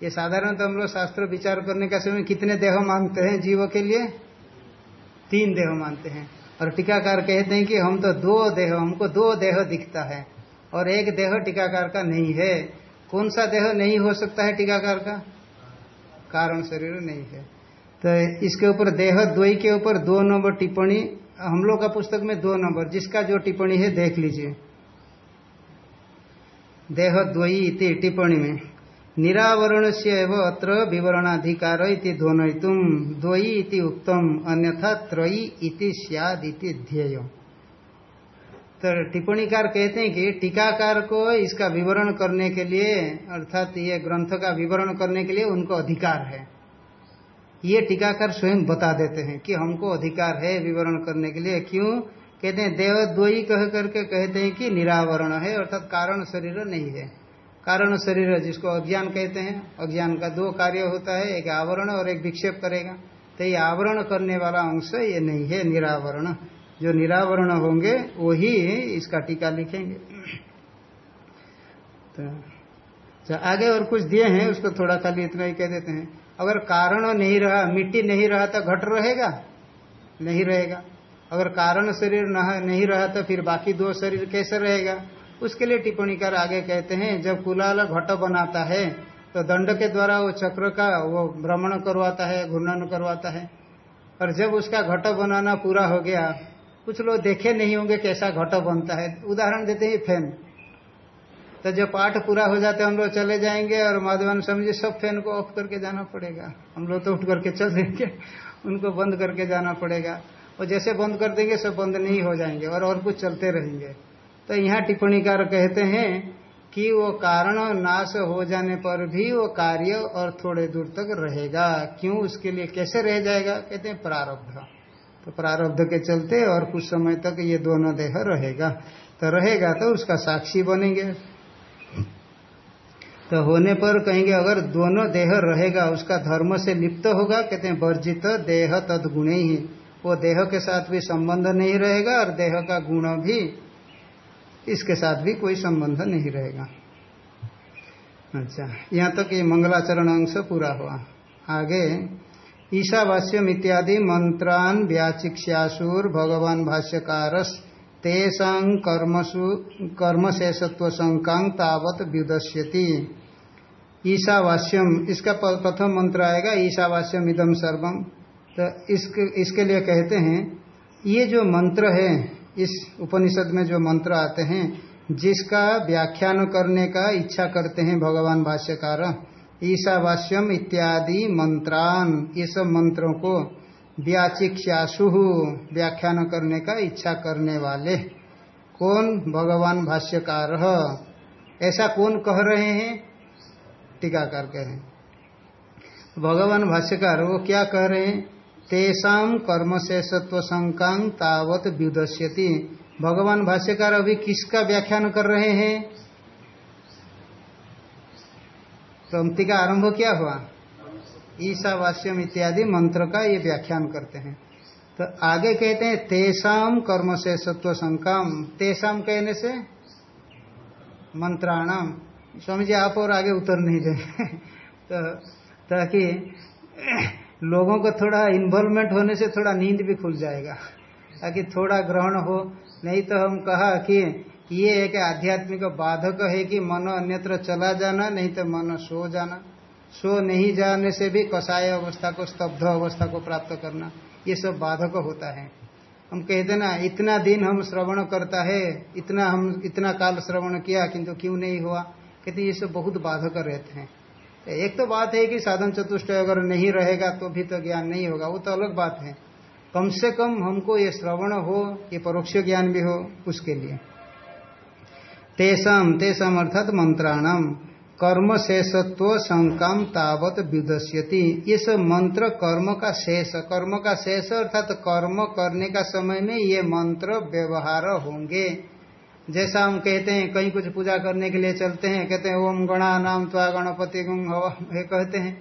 ये साधारणतः हम लोग शास्त्र विचार करने का समय कितने देह मानते हैं जीवों के लिए? तीन देह मानते हैं। और टीकाकार कहते हैं कि हम तो दो देह, हमको दो देह दिखता है और एक देह टीकाकार का नहीं है। कौन सा देह नहीं हो सकता है टीकाकार का? कारण शरीर नहीं है। तो इसके ऊपर देह द्वई के ऊपर दो नंबर टिप्पणी हम लोग का पुस्तक में दो नंबर, जिसका जो टिप्पणी है देख लीजिए। देह द्वयी इति टिप्पणी में निरावरण से अत्र विवरणाधिकार इति ध्वनितुम द्वयी इति उत्तम अन्यथा त्रयी इति सियाद इति ध्येय। तो टिप्पणीकार कहते हैं कि टीकाकार को इसका विवरण करने के लिए, अर्थात ये ग्रंथ का विवरण करने के लिए उनको अधिकार है। ये टीकाकार स्वयं बता देते हैं कि हमको अधिकार है विवरण करने के लिए। क्यों? कहते हैं देव द्वयी कह करके कहते हैं कि निरावरण है, अर्थात कारण शरीर नहीं है। कारण शरीर जिसको अज्ञान कहते हैं, अज्ञान का दो कार्य होता है, एक आवरण और एक विक्षेप करेगा। तो ये आवरण करने वाला अंश ये नहीं है, निरावरण। जो निरावरण होंगे, वही इसका टीका लिखेंगे। तो आगे और कुछ दिए हैं, उसको थोड़ा खाली इतना ही कह देते हैं। अगर कारण नहीं रहा, मिट्टी नहीं रहा तो घट रहेगा? नहीं रहेगा। अगर कारण शरीर नहीं रहा तो फिर बाकी दो शरीर कैसे रहेगा? उसके लिए टिप्पणी कर आगे कहते हैं, जब कुलाल घट बनाता है तो दंड के द्वारा वो चक्र का वो भ्रमण करवाता है, घूर्णन करवाता है। और जब उसका घट बनाना पूरा हो गया, कुछ लोग देखे नहीं होंगे कैसा घट बनता है। उदाहरण देते हैं फ़ैन। तो जब पाठ पूरा हो जाते हम लोग चले जाएँगे और माधवान समझे सब फ़ैन को ऑफ़ करके जाना पड़ेगा। हम लोग तो उठ करके चल देंगे, उनको बंद करके जाना पड़ेगा। और जैसे बंद कर देंगे, सब बंद नहीं हो जाएँगे और और कुछ चलते रहेंगे। तो यहाँ टिप्पणीकार कहते हैं कि वो कारण नाश हो जाने पर भी वो कार्य और थोड़े दूर तक रहेगा। क्यों? उसके लिए कैसे रह जाएगा? कहते हैं प्रारब्ध। तो प्रारब्ध के चलते और कुछ समय तक ये दोनों देह रहेगा। तो रहेगा तो उसका साक्षी बनेंगे। तो होने पर कहेंगे, अगर दोनों देह रहेगा, उसका धर्म से लिप्त होगा, कहते हैं, वर्जित देह तद गुण ही। वो देह के साथ भी संबंध नहीं रहेगा और देह का गुण भी इसके साथ भी कोई संबंध नहीं रहेगा। अच्छा यहाँ तक तो ये मंगलाचरण अंश पूरा हुआ। आगे, ईशावास्यम इत्यादि मंत्रान व्याचिक्ष्यासुर भगवान भाष्यकार तेषा कर्मसु कर्मशेषत्व शंकांग तावत व्युदश्यति ईशावास्यम, इसका प्रथम मंत्र आएगा, ईशावास्यम इदम सर्वम तो इसके इसके लिए कहते हैं, ये जो मंत्र है, इस उपनिषद में जो मंत्र आते हैं, जिसका व्याख्यान करने का इच्छा करते हैं भगवान भाष्यकार, ईशावास्यम इत्यादि मंत्रान, ये सब मंत्रों को व्याचिक्षासु व्याख्यान करने का इच्छा करने वाले। कौन भगवान भाष्यकार? ऐसा कौन कह रहे हैं? टीकाकार कह रहे हैं। भगवान भाष्यकार, वो क्या कह रहे हैं? तेसाम कर्म से सत्व संकांग तावत व्युदस्यति भगवान भाष्यकार अभी किसका व्याख्यान कर रहे हैं? पंक्ति का आरंभ क्या हुआ? ईशावास्यम इत्यादि मंत्र का ये व्याख्यान करते हैं। तो आगे कहते हैं, तेसाम कर्म से सत्व संकाम। तेसाम कहने से मंत्राणाम। स्वामी जी, आप और आगे उतर नहीं देंगे <laughs> तो ताकि लोगों को थोड़ा इन्वॉल्वमेंट होने से थोड़ा नींद भी खुल जाएगा। ताकि थोड़ा ग्रहण हो। नहीं तो हम कहा कि ये एक आध्यात्मिक बाधक है कि मन अन्यत्र चला जाना, नहीं तो मन सो जाना। सो नहीं जाने से भी कसाय अवस्था को, स्तब्ध अवस्था को प्राप्त करना, ये सब बाधक होता है। हम कहते ना इतना दिन हम श्रवण करता है, इतना हम, इतना काल श्रवण किया, किंतु क्यों नहीं हुआ? कहते, ये सब बहुत बाधक रहते हैं। एक तो बात है कि साधन चतुष्ट अगर नहीं रहेगा तो भी तो ज्ञान नहीं होगा। वो तो अलग बात है। कम से कम हमको ये श्रवण हो, ये परोक्ष ज्ञान भी हो, उसके लिए। तेषाम तेषाम अर्थात मंत्राणाम। कर्म शेषत्व शंकाम तावत विदस्यति। ये सब मंत्र कर्म का शेष, कर्म का शेष अर्थात तो कर्म करने का समय में ये मंत्र व्यवहार होंगे। जैसा हम कहते हैं, कहीं कुछ पूजा करने के लिए चलते हैं, कहते हैं, ओम गणा नाम त्वा गणपति गुंग कहते हैं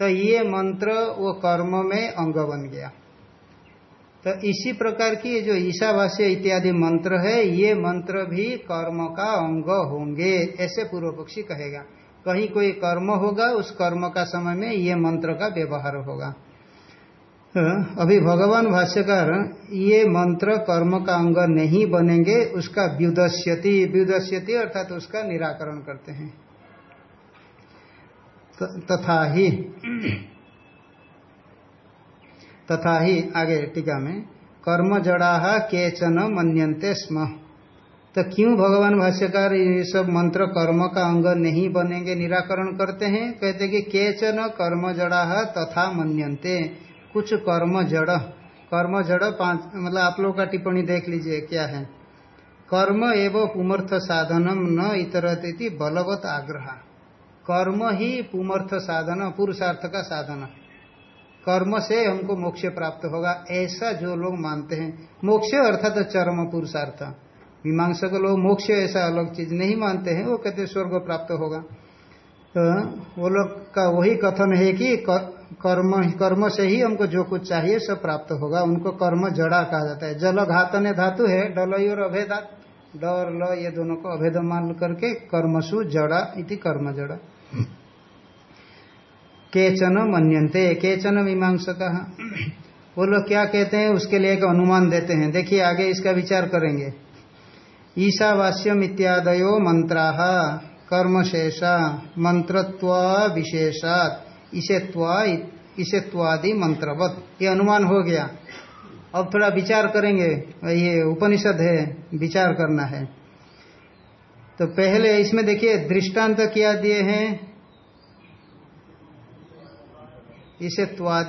तो ये मंत्र वो कर्म में अंग बन गया। तो इसी प्रकार की जो ईशावास्य इत्यादि मंत्र है, ये मंत्र भी कर्म का अंग होंगे, ऐसे पूर्व पक्षी कहेगा। कहीं कोई कर्म होगा, उस कर्म का समय में ये मंत्र का व्यवहार होगा। तो अभी भगवान भाष्यकार, ये मंत्र कर्म का अंग नहीं बनेंगे, उसका व्युदस्यति व्युदस्यति अर्थात तो उसका निराकरण करते हैं। तथा ही तथा ही आगे टीका में, कर्म जड़ा केचन मनते स्म। तो क्यों भगवान भाष्यकार ये सब मंत्र कर्म का अंग नहीं बनेंगे, निराकरण करते हैं? कहते कि केचन कर्म जड़ा है तथा मनते कुछ कर्म जड़। कर्म जड़ पाँच मतलब आप लोग का टिप्पणी देख लीजिए क्या है। कर्म एवं पुमर्थ साधनम न इतरती बलवत आग्रह। कर्म ही पुमर्थ साधन, पुरुषार्थ का साधन। कर्म से हमको मोक्ष प्राप्त होगा, ऐसा जो लोग मानते हैं। मोक्ष अर्थात चरम पुरुषार्थ। मीमांसक लोग मोक्ष ऐसा अलग चीज़ नहीं मानते हैं, वो कहते स्वर्ग प्राप्त होगा। तो वो लोग का वही कथन है कि कर्म कर्म से ही हमको जो कुछ चाहिए सब प्राप्त होगा। उनको कर्म जड़ा कहा जाता है। जल घातने धातु है, डल और अभेदात डर, ल, ये दोनों को अभेद मान करके कर्मसु जड़ा इति कर्म जड़ा। केचन मनते केचन मीमांसका। वो लोग क्या कहते हैं, उसके लिए एक अनुमान देते हैं। देखिए आगे इसका विचार करेंगे। ईशावास्यम इत्यादयो मंत्रा कर्मशेषा मंत्रत्व विशेषात मंत्रवत ये अनुमान हो गया। अब थोड़ा विचार करेंगे। ये उपनिषद है, विचार करना है। तो पहले इसमें देखिए, दृष्टांत क्या दिए हैं? इसे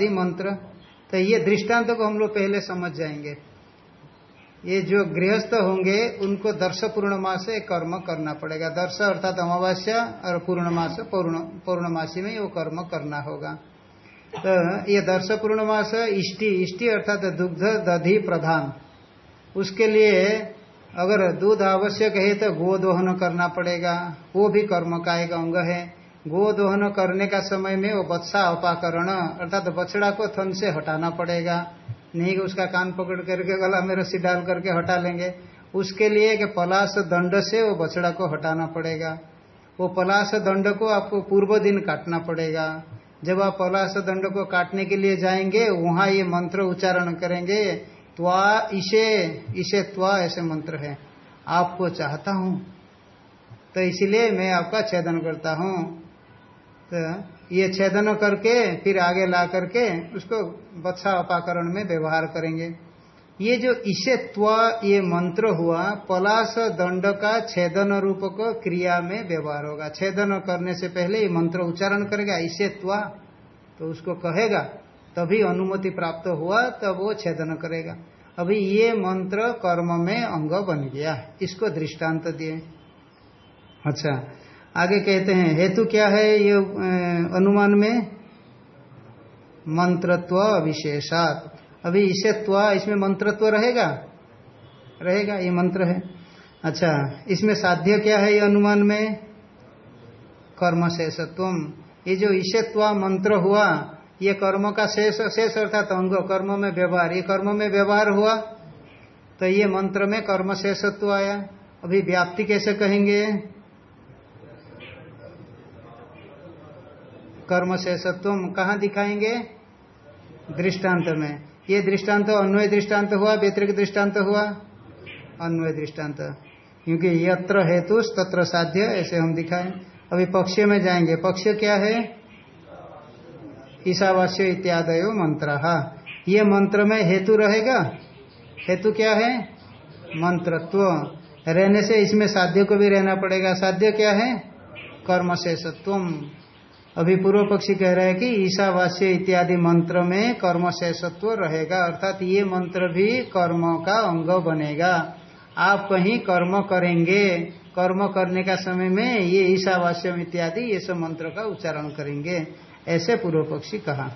मंत्र तो ये दृष्टांत को हम लोग पहले समझ जाएँगे। ये जो गृहस्थ होंगे, उनको दर्श पूर्णमास कर्म करना पड़ेगा। दर्श अर्थात अमावस्या और पूर्णमास पूर्णमासी में वो कर्म करना होगा। तो ये दर्श पूर्णमास, इष्टि इष्टि अर्थात दुग्ध, दधि प्रधान। उसके लिए अगर दूध आवश्यक है तो गोदोहन करना पड़ेगा। वो भी कर्म का एक अंग है। गो दोहन करने का समय में वो बत्सा अपाकरण अर्थात बछड़ा को थन से हटाना पड़ेगा। नहीं उसका कान पकड़ करके गला में रस्सी डाल करके हटा लेंगे। उसके लिए कि पलाश दंड से वो बछड़ा को हटाना पड़ेगा। वो पलाश दंड को आपको पूर्व दिन काटना पड़ेगा। जब आप पलाश दंड को काटने के लिए जाएँगे, वहाँ ये मंत्र उच्चारण करेंगे, त्वा इसे इसे त्वा ऐसे मंत्र है। आपको चाहता हूँ। तो इसलिए मैं आपका छेदन करता हूँ। तो ये छेदन करके, फिर आगे ला करके उसको बत्सा अपाकरण में व्यवहार करेंगे। ये जो इसे त्वा, ये मंत्र हुआ, पलाश दंड का छेदन रूप को क्रिया में व्यवहार होगा। छेदन करने से पहले ये मंत्र उच्चारण करेगा, इसे त्वा तो उसको कहेगा, तभी अनुमति प्राप्त हुआ, तब वो छेदन करेगा। अभी ये मंत्र कर्म में अंग बन गया, इसको दृष्टांत दिए। अच्छा आगे कहते हैं, हेतु क्या है ये अनुमान में? मंत्रत्व विशेषात अभी इसे इसमें मंत्रत्व रहेगा? रहेगा, ये मंत्र है। अच्छा इसमें साध्य क्या है ये अनुमान में? कर्म शेषत्व ये जो ईशत्व मंत्र हुआ, ये कर्म का शेष शेष अर्थात अंग, कर्म में व्यवहार। ये कर्म में व्यवहार हुआ तो ये मंत्र में कर्म शेषत्व आया। अभी व्याप्ति कैसे कहेंगे? कर्म शेषत्व कहाँ दिखाएँगे? दृष्टांत में। ये दृष्टांत अन्वय दृष्टांत हुआ व्यतिरिक दृष्टांत हुआ? अन्वय दृष्टांत। क्योंकि यत्र हेतु तत्र साध्य, ऐसे हम दिखाएँ। अभी पक्ष में जाएँगे। पक्ष क्या है? ईशावास्य इत्यादयो मंत्र। ये मंत्र में हेतु रहेगा? हेतु क्या है? मंत्रत्व। रहने से इसमें साध्य को भी रहना पड़ेगा। साध्य क्या है? कर्म शेषत्व अभी पूर्व पक्षी कह रहे हैं कि ईशावास्य इत्यादि मंत्र में कर्म शेषत्व रहेगा, अर्थात ये मंत्र भी कर्म का अंग बनेगा। आप कहीं कर्म करेंगे, कर्म करने का समय में ये ईशावास्यम इत्यादि, ये सब मंत्र का उच्चारण करेंगे, ऐसे पूर्व पक्षी कहा।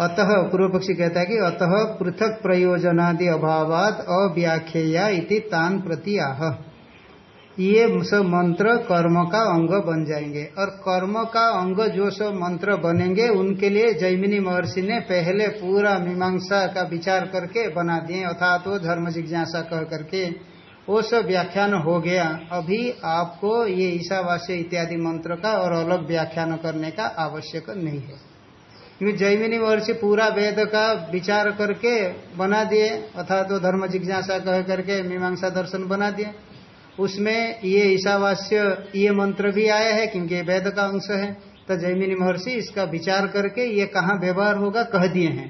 अतः पूर्व पक्षी कहता है कि अतः पृथक प्रयोजनादि अभावात अव्याख्या इति तान प्रति आह। ये सब मंत्र कर्म का अंग बन जाएँगे। और कर्म का अंग जो सब मंत्र बनेंगे, उनके लिए जैमिनी महर्षि ने पहले पूरा मीमांसा का विचार करके बना दिए। अर्थात वो धर्म जिज्ञासा कह करके वो सब व्याख्यान हो गया। अभी आपको ये ईशावास्य इत्यादि मंत्र का और अलग व्याख्यान करने का आवश्यक नहीं है। क्योंकि जैमिनी महर्षि पूरा वेद का विचार करके बना दिए। अर्थात तो धर्म जिज्ञासा कह करके मीमांसा दर्शन बना दिए। उसमें ये ईशावास्य, ये मंत्र भी आया है, क्योंकि ये वेद का अंश है। तो जैमिनी महर्षि इसका विचार करके ये कहाँ व्यवहार होगा कह दिए हैं।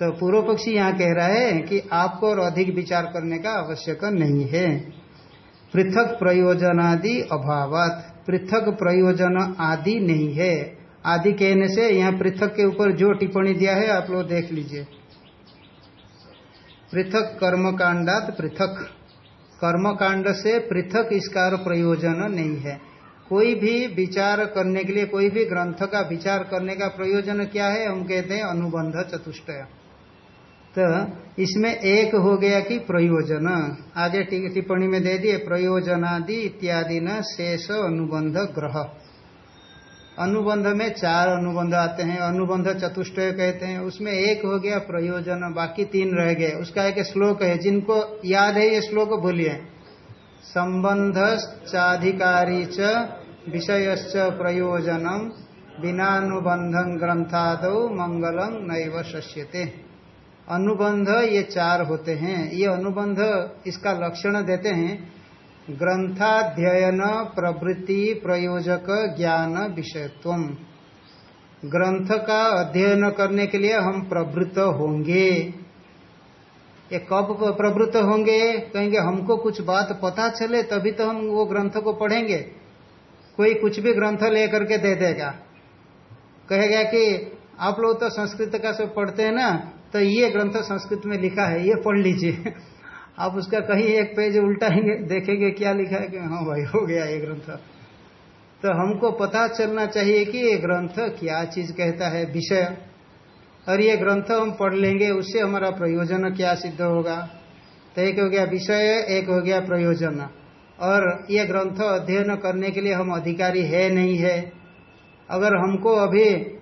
तो पूर्व पक्षी यहाँ कह रहा है कि आपको और अधिक विचार करने का आवश्यक नहीं है। पृथक प्रयोजनादि अभावत। पृथक प्रयोजन आदि नहीं है। आदि कहने से यहाँ पृथक के ऊपर जो टिप्पणी दिया है, आप लोग देख लीजिए। पृथक कर्म कांडात पृथक। कर्मकांड से पृथक इसका प्रयोजन नहीं है। कोई भी विचार करने के लिए, कोई भी ग्रंथ का विचार करने का प्रयोजन क्या है? हम कहते हैं अनुबंध चतुष्टय। तो इसमें एक हो गया कि प्रयोजन। आगे टिप्पणी में दे दिए, प्रयोजनादि इत्यादि न शेष अनुबंध ग्रह। अनुबंध में चार अनुबंध आते हैं। अनुबंध चतुष्टय कहते हैं। उसमें एक हो गया प्रयोजन, बाकी तीन रह गए। उसका एक श्लोक है, जिनको याद है, ये श्लोक बोलिए संबंध चाधिकारी च विषयश्च प्रयोजनम, बिनानुबंधं ग्रंथाद मंगलम नैव शस्यते अनुबंध ये चार होते हैं। ये अनुबंध इसका लक्षण देते हैं ग्रंथाध्ययन प्रवृत्ति प्रयोजक ज्ञान विषयत्व ग्रंथ का अध्ययन करने के लिए हम प्रवृत्त होंगे। ये कब प्रवृत्त होंगे? कहेंगे, हमको कुछ बात पता चले, तभी तो हम वो ग्रंथ को पढ़ेंगे। कोई कुछ भी ग्रंथ लेकर के दे देगा। कहेगा कि, आप लोग तो संस्कृत का सब पढ़ते हैं ना तो ये ग्रंथ संस्कृत में लिखा है, ये पढ़ लीजिए। <laughs> आप उसका कहीं एक पेज उल्टाएँगे देखेंगे, क्या लिखा है कि हाँ भाई, हो गया ये ग्रंथ। तो हमको पता चलना चाहिए कि ये ग्रंथ क्या चीज़ कहता है, विषय। और ये ग्रंथ हम पढ़ लेंगे, उससे हमारा प्रयोजन क्या सिद्ध होगा। तो एक हो गया विषय, एक हो गया प्रयोजन। और ये ग्रंथ अध्ययन करने के लिए हम अधिकारी है नहीं है। अगर हमको अभी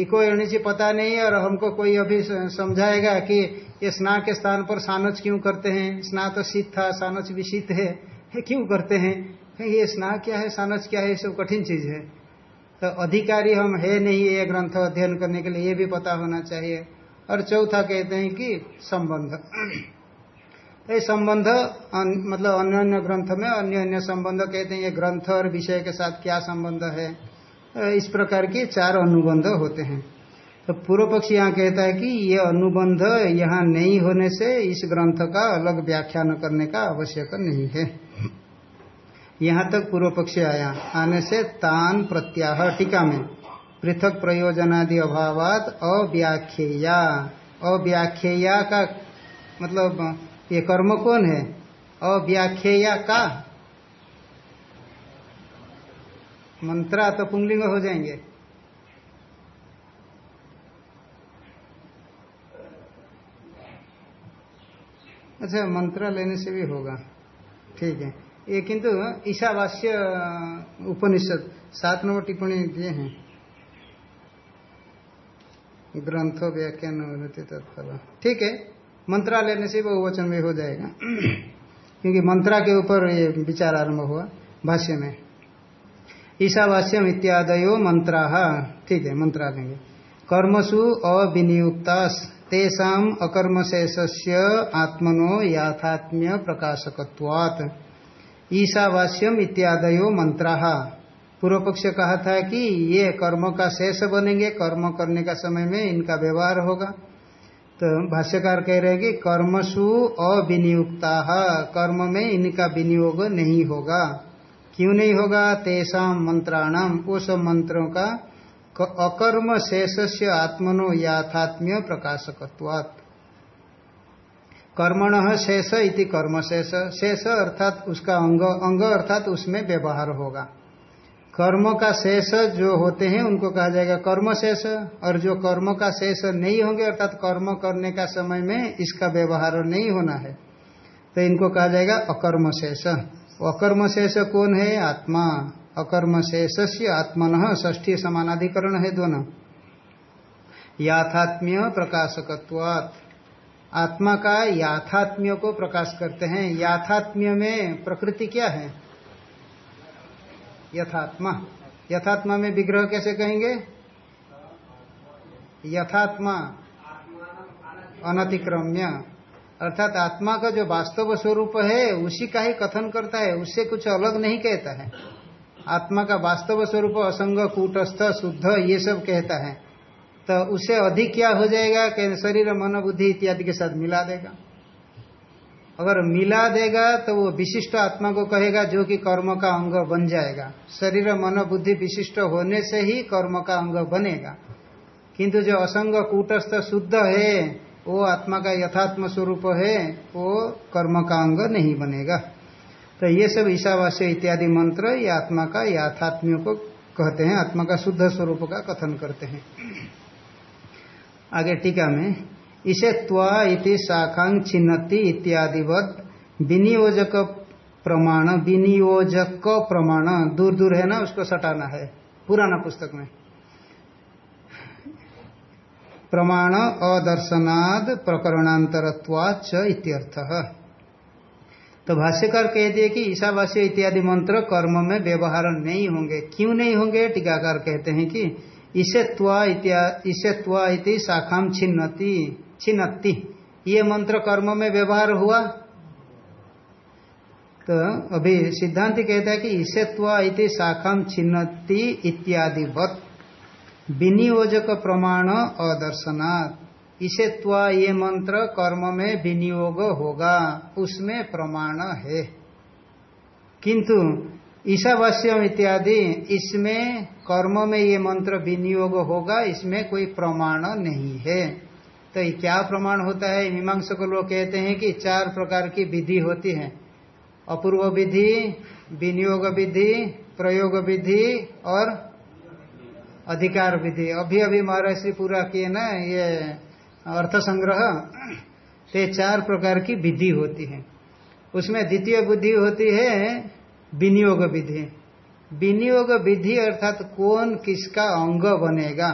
इको एणिची पता नहीं है और हमको कोई अभी समझाएगा कि ये स्ना के स्थान पर सानच क्यों करते हैं? स्ना तो शीत था सानच भी शीत है, क्यों करते हैं? ये स्ना क्या है? सानच क्या है? ये सब कठिन चीज़ है। तो अधिकारी हम है नहीं ये ग्रंथ अध्ययन करने के लिए ये भी पता होना चाहिए। और चौथा कहते हैं कि संबंध। <clears throat> ये संबंध मतलब अन्य अन्य ग्रंथ में अन्य अन्य संबंध कहते हैं। ये ग्रंथ और विषय के साथ क्या संबंध है? इस प्रकार के चार अनुबंध होते हैं। तो पूर्व पक्ष यहाँ कहता है कि ये अनुबंध यहाँ नहीं होने से इस ग्रंथ का अलग व्याख्यान करने का आवश्यक नहीं है। यहाँ तक पूर्व पक्ष आया। आने से तान प्रत्याह टीका में पृथक प्रयोजनादि अभावात अव्याख्या अव्याख्या का मतलब ये कर्म कौन है? अव्याख्या का? मंत्रा तो पुंगलिंग हो जाएँगे। अच्छा मंत्र लेने से भी होगा। ठीक है। ये किंतु ईशावास्य उपनिषद सात नंबर टिप्पणी दिए हैं। ग्रंथ व्याख्यान तत्फल। ठीक है। मंत्रा लेने से बहुवचन में हो जाएगा। <clears throat> क्योंकि मंत्रा के ऊपर ये विचार आरंभ हुआ भाष्य में। ईशावास्यम इत्यादयो मंत्रा। ठीक है, मंत्रा लेंगे कर्मसु अविनियुक्तास। तेषाम अकर्म शेषस्य आत्मनो याथात्म्य प्रकाशकत्वात्। ईशावास्यम इत्यादयो मंत्रा पूर्व पक्ष कहा था कि ये कर्म का शेष बनेंगे, कर्म करने का समय में इनका व्यवहार होगा। तो भाष्यकार कह रहे हैं कि कर्मसु अविनियुक्ता, कर्म में इनका विनियोग नहीं होगा। क्यों नहीं होगा? तेषाम मंत्राणाम वो सब मंत्रों का अकर्म शेष से आत्मनो याथात्म्य प्रकाशकत्वात्। कर्मण शेष इति कर्म शेष। शेष अर्थात उसका अंग अंग अर्थात उसमें व्यवहार होगा। कर्म का शेष जो होते हैं, उनको कहा जाएगा कर्म शेष। और जो कर्म का शेष नहीं होंगे, अर्थात कर्म करने का समय में इसका व्यवहार नहीं होना है। तो इनको कहा जाएगा अकर्म शेष। अकर्म शेष कौन है? आत्मा। अकर्म शेष से आत्मन ष्ठी समानाधिकरण है दोनों। याथात्म्य प्रकाशकत्वात्। आत्मा का याथात्म्य को प्रकाश करते हैं। याथात्म्य में प्रकृति क्या है? यथात्मा। यथात्मा में विग्रह कैसे कहेंगे? यथात्मा। अनतिक्रम्य। अर्थात आत्मा का जो वास्तव स्वरूप है, उसी का ही कथन करता है, उससे कुछ अलग नहीं कहता है। आत्मा का वास्तव स्वरूप, असंग, कूटस्थ, शुद्ध, ये सब कहता है। तो उससे अधिक क्या हो जाएगा कि शरीर, मन, बुद्धि इत्यादि के साथ मिला देगा। अगर मिला देगा तो वो विशिष्ट आत्मा को कहेगा, जो कि कर्म का अंग बन जाएगा। शरीर, मन, बुद्धि विशिष्ट होने से ही कर्म का अंग बनेगा। किंतु जो असंग, कूटस्थ, शुद्ध है, वो आत्मा का यथात्म स्वरूप है, वो कर्म का अंग नहीं बनेगा। तो ये सब ईशावास्य इत्यादि मंत्र ये आत्मा का याथात्म्य को कहते हैं, आत्मा का शुद्ध स्वरूप का कथन करते हैं। आगे टीका में, इसे त्वा इति शाखांग छिन्नति इत्यादिवत विनियोजक प्रमाण विनियोजक प्रमाण दूर दूर है ना, उसको सटाना है, पुराना पुस्तक में। प्रमाण, अदर्शनाद प्रकरणांतरत्वाच इत्यर्थ। तो भाष्यकार कह दिए कि ईशावास्य इत्यादि मंत्र कर्म में व्यवहार नहीं होंगे। क्यों नहीं होंगे? टीकाकार कहते हैं कि इसे त्वा इसे त्वा इति शाखाम छिन्नति छिन्नति। ये मंत्र कर्म में व्यवहार हुआ? तो अभी सिद्धांत कहता है कि इसे त्वा इति शाखाम छिन्नति इत्यादि वत विनियोजक प्रमाण अदर्शनात्। इसे त्वा ये मंत्र कर्म में विनियोग होगा, उसमें प्रमाण है। किंतु ईशावास्यम इत्यादि, इसमें कर्म में ये मंत्र विनियोग होगा, इसमें कोई प्रमाण नहीं है। तो क्या प्रमाण होता है? मीमांसक लोग कहते हैं कि चार प्रकार की विधि होती है। अपूर्व विधि, विनियोग विधि, प्रयोग विधि और अधिकार विधि। अभी अभी महर्षि पूरा किए ना, ये अर्थ संग्रह तो चार प्रकार की विधि होती है। उसमें द्वितीय बुद्धि होती है, विनियोग विधि। विनियोग विधि अर्थात कौन किसका अंग बनेगा,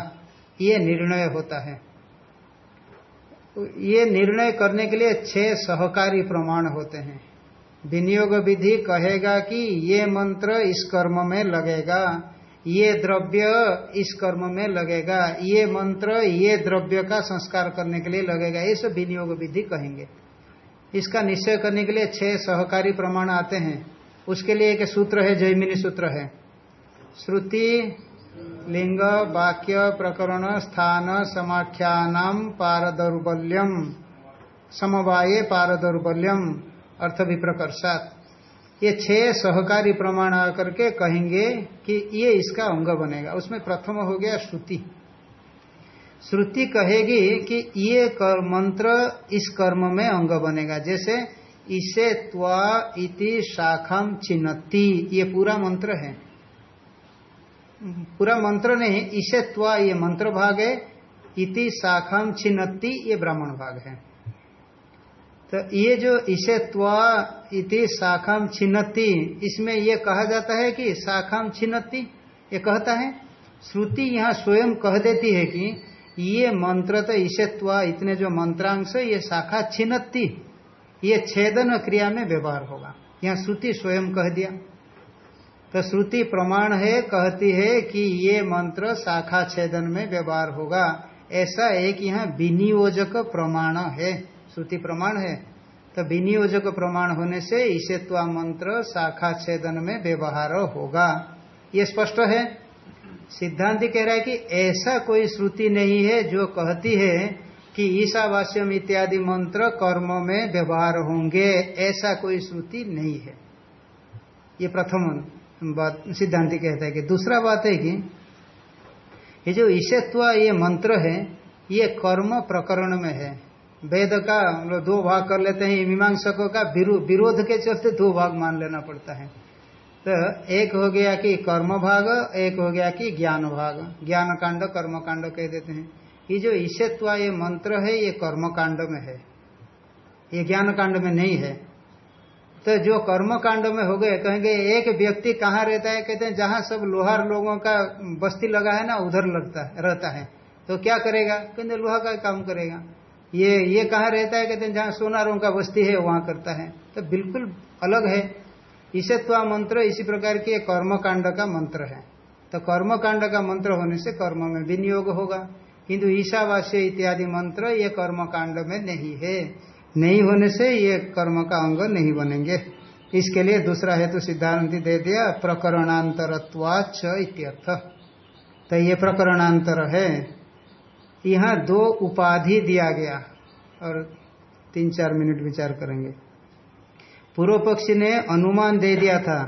ये निर्णय होता है। ये निर्णय करने के लिए छह सहकारी प्रमाण होते हैं। विनियोग विधि कहेगा कि ये मंत्र इस कर्म में लगेगा ये द्रव्य इस कर्म में लगेगा, ये मंत्र, ये द्रव्य का संस्कार करने के लिए लगेगा, ये सब विनियोग विधि कहेंगे। इसका निश्चय करने के लिए छह सहकारी प्रमाण आते हैं। उसके लिए एक सूत्र है जयमिनी सूत्र है। श्रुति, लिंग, वाक्य, प्रकरण, स्थान, समाख्यानाम, पारदौर्बल्यम। समवाये पारदौर्बल्यम अर्थ विप्रकर्षात ये छह सहकारी प्रमाण आकर के कहेंगे कि ये इसका अंग बनेगा। उसमें प्रथम हो गया श्रुति। श्रुति कहेगी कि ये कर, मंत्र इस कर्म में अंग बनेगा। जैसे इसे त्वा इति शाखम चिन्हती ये पूरा मंत्र है। पूरा मंत्र नहीं इसे त्वा ये मंत्र भाग है। इति शाखम छिन्नति ये ब्राह्मण भाग है। तो ये जो इसे त्वा इति शाखम छिन्नति, इसमें ये कहा जाता है कि शाखम छिन्नति, ये कहता है, श्रुति यहाँ स्वयं कह देती है कि ये मंत्र तो इसे त्वा, इतने जो मंत्रांश, ये शाखा छिन्नति, ये छेदन क्रिया में व्यवहार होगा। यहाँ श्रुति स्वयं कह दिया। तो श्रुति प्रमाण है, कहती है कि ये मंत्र शाखा छेदन में व्यवहार होगा। ऐसा एक यहाँ विनियोजक प्रमाण है। श्रुति प्रमाण है तो विनियोजक प्रमाण होने से ईशत्वा मंत्र शाखा छेदन में व्यवहार होगा। ये स्पष्ट है? सिद्धांत कह रहा है कि ऐसा कोई श्रुति नहीं है जो कहती है कि ईशावास्यम इत्यादि मंत्र कर्म में व्यवहार होंगे। ऐसा कोई श्रुति नहीं है। ये प्रथम बात सिद्धांति कहता है कि दूसरा बात है कि ये जो ईशत्व ये मंत्र है, ये कर्म प्रकरण में है। वेद का हम लोग दो भाग कर लेते हैं, मीमांसकों का विरोध के चलते दो भाग मान लेना पड़ता है। तो एक हो गया कि कर्म भाग, एक हो गया कि ज्ञान भाग। ज्ञान कांड कर्म कांड कह देते हैं। ये जो ईशत्व, ये मंत्र है, ये कर्म कांड में है। ये ज्ञान कांड में नहीं है। तो जो कर्म कांड में हो गए, कहेंगे एक व्यक्ति कहाँ रहता है, कहते हैं, जहाँ सब लोहार लोगों का बस्ती लगा है ना, उधर लगता है, रहता है। तो क्या करेगा? कहते लोहा का काम करेगा। ये ये कहाँ रहता है, कहते हैं, जहाँ सोनारों का बस्ती है, वहाँ करता है। तो बिल्कुल अलग है। ईशत्वा मंत्र, इसी प्रकार के कर्म कांड का मंत्र है। तो कर्म कांड का मंत्र होने से कर्म में विनियोग होगा। किंतु ईशावास्य इत्यादि मंत्र ये कर्म कांड में नहीं है। नहीं होने से ये कर्म का अंग नहीं बनेंगे। इसके लिए दूसरा हेतु तो सिद्धांत दे दिया प्रकरणांतरत्वाच इत्यर्थ। तो ये प्रकरणांतर है। यहाँ दो उपाधि दिया गया और तीन चार मिनट विचार करेंगे। पूर्व पक्षी ने अनुमान दे दिया था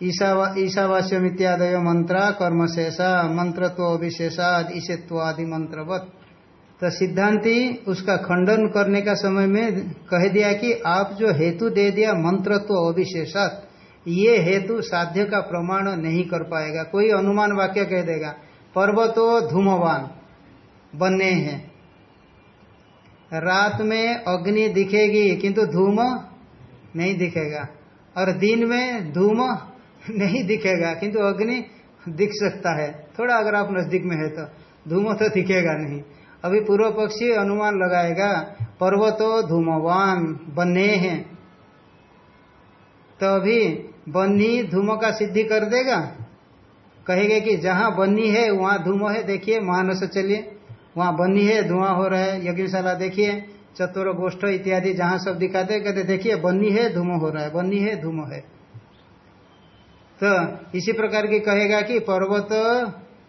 ईशावा, ईशावास्यम इत्यादय मंत्रा कर्मशेषा मंत्रत्व अविशेषाद ईशत्वादि मंत्रवत। तो सिद्धांति उसका खंडन करने का समय में कह दिया कि आप जो हेतु दे दिया मंत्रत्व अविशेषात ये हेतु साध्य का प्रमाण नहीं कर पाएगा। कोई अनुमान वाक्य कह देगा पर्वतो धूमवान। बने हैं। रात में अग्नि दिखेगी, किंतु धूम नहीं दिखेगा। और दिन में धूम नहीं दिखेगा, किंतु अग्नि दिख सकता है। थोड़ा अगर आप नज़दीक में है तो धूम तो दिखेगा नहीं। अभी पूर्व पक्षी अनुमान लगाएगा, पर्वतो धूमवान बने हैं। तो अभी बन्नी धूम का सिद्धि कर देगा? कहेगा कि जहाँ बन्नी है, वहाँ धूम है, देखिए, महानस चलिए। वहाँ बनी है, धुआँ हो रहा है, यज्ञशाला देखिए, चतुर गोष्ठ इत्यादि जहाँ सब दिखाते कहते देखिए बनी है, धूम हो रहा है बनी है, धूम है। तो इसी प्रकार की कहेगा कि पर्वत,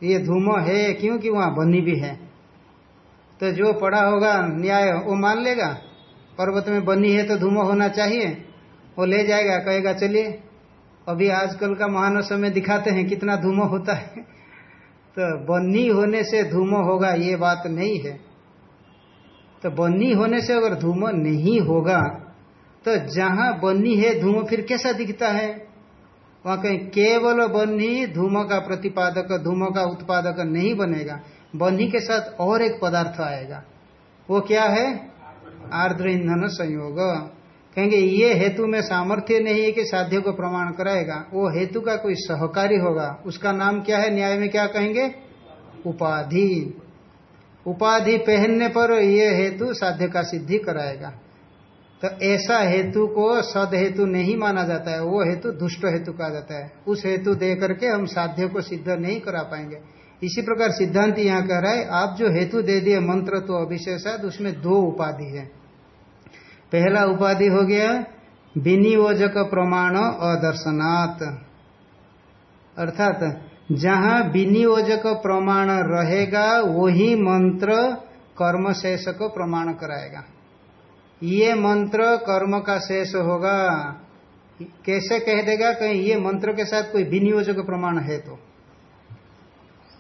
ये धूम है, क्योंकि वहाँ बनी भी है। तो जो पढ़ा होगा, न्याय, वो मान लेगा, पर्वत में बनी है तो धूम होना चाहिए। वो ले जाएगा, कहेगा, चलिए, अभी आजकल का महानस में दिखाते हैं, कितना धूम होता है। तो बन्नी होने से धूम होगा, ये बात नहीं है। तो बन्नी होने से अगर धूम नहीं होगा तो जहाँ बन्नी है धूम फिर कैसा दिखता है? वहाँ कहीं केवल बन्नी धूम का प्रतिपादक, धूम का उत्पादक नहीं बनेगा। बन्ही के साथ और एक पदार्थ आएगा। वो क्या है? आर्द्र ईंधन संयोग। कहेंगे, ये हेतु में सामर्थ्य नहीं है कि साध्य को प्रमाण कराएगा। वो हेतु का कोई सहकारी होगा। उसका नाम क्या है? न्याय में क्या कहेंगे? उपाधि। उपाधि पहनने पर ये हेतु साध्य का सिद्धि कराएगा। तो ऐसा हेतु को सद हेतु नहीं माना जाता है। वो हेतु दुष्ट हेतु कहा जाता है। उस हेतु दे करके हम साध्य को सिद्ध नहीं करा पाएँगे। इसी प्रकार सिद्धांत यहाँ कह रहा है, आप जो हेतु दे दिए मंत्र तो अविशेषाद उसमें दो उपाधि है। पहला उपाधि हो गया विनियोजक प्रमाण अदर्शनात्। अर्थात, जहाँ विनियोजक प्रमाण रहेगा, वही मंत्र कर्म शेष को प्रमाण कराएगा। ये मंत्र कर्म का शेष होगा। कैसे कह देगा? कहीं, ये मंत्र के साथ कोई विनियोजक प्रमाण है तो।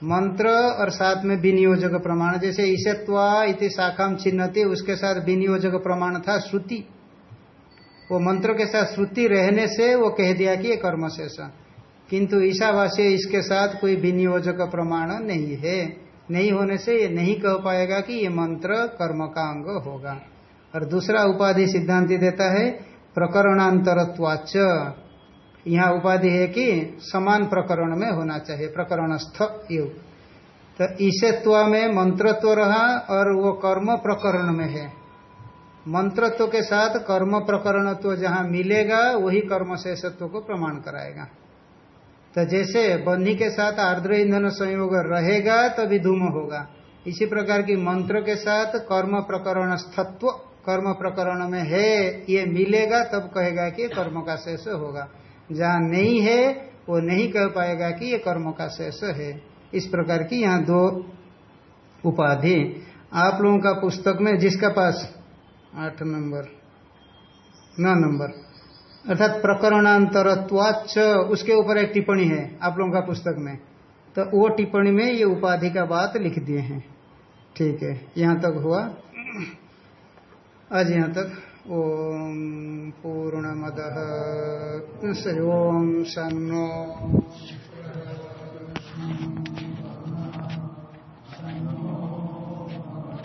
मंत्र और साथ में विनियोजक प्रमाण, जैसे ईशत्वा इति शाखाम चिन्हती उसके साथ विनियोजक प्रमाण था श्रुति। वो मंत्र के साथ श्रुति रहने से वो कह दिया कि ये कर्म शेष किंतु ईशावास्य इसके साथ कोई विनियोजक प्रमाण नहीं है। नहीं होने से ये नहीं कह पाएगा कि ये मंत्र कर्म का अंग होगा। और दूसरा उपाधि सिद्धांति देता है प्रकरणांतरत्वाच यहाँ उपाधि है कि समान प्रकरण में होना चाहिए, प्रकरणस्थ युग तो ईशत्व में मंत्रत्व रहा और वो कर्म प्रकरण में है। मंत्रत्व के साथ कर्म प्रकरणत्व जहाँ मिलेगा, वही कर्म शेषत्व को प्रमाण कराएगा। तो जैसे बन्ही के साथ आर्द्र ईंधन संयोग रहेगा, तभी धूम होगा। इसी प्रकार की मंत्र के साथ कर्म प्रकरण स्थत्व कर्म प्रकरण में है, ये मिलेगा, तब कहेगा कि कर्म का शेष होगा। जहाँ नहीं है, वो नहीं कह पाएगा कि ये कर्म का शेष है। इस प्रकार की यहाँ दो उपाधि आप लोगों का पुस्तक में जिसका पास आठ नंबर, नौ नंबर, अर्थात प्रकरणांतरत्वाच उसके ऊपर एक टिप्पणी है आप लोगों का पुस्तक में। तो वो टिप्पणी में ये उपाधि का बात लिख दिए हैं। ठीक है, यहाँ तक हुआ। आज यहाँ तक ॐ पूर्णमदः हरि ओं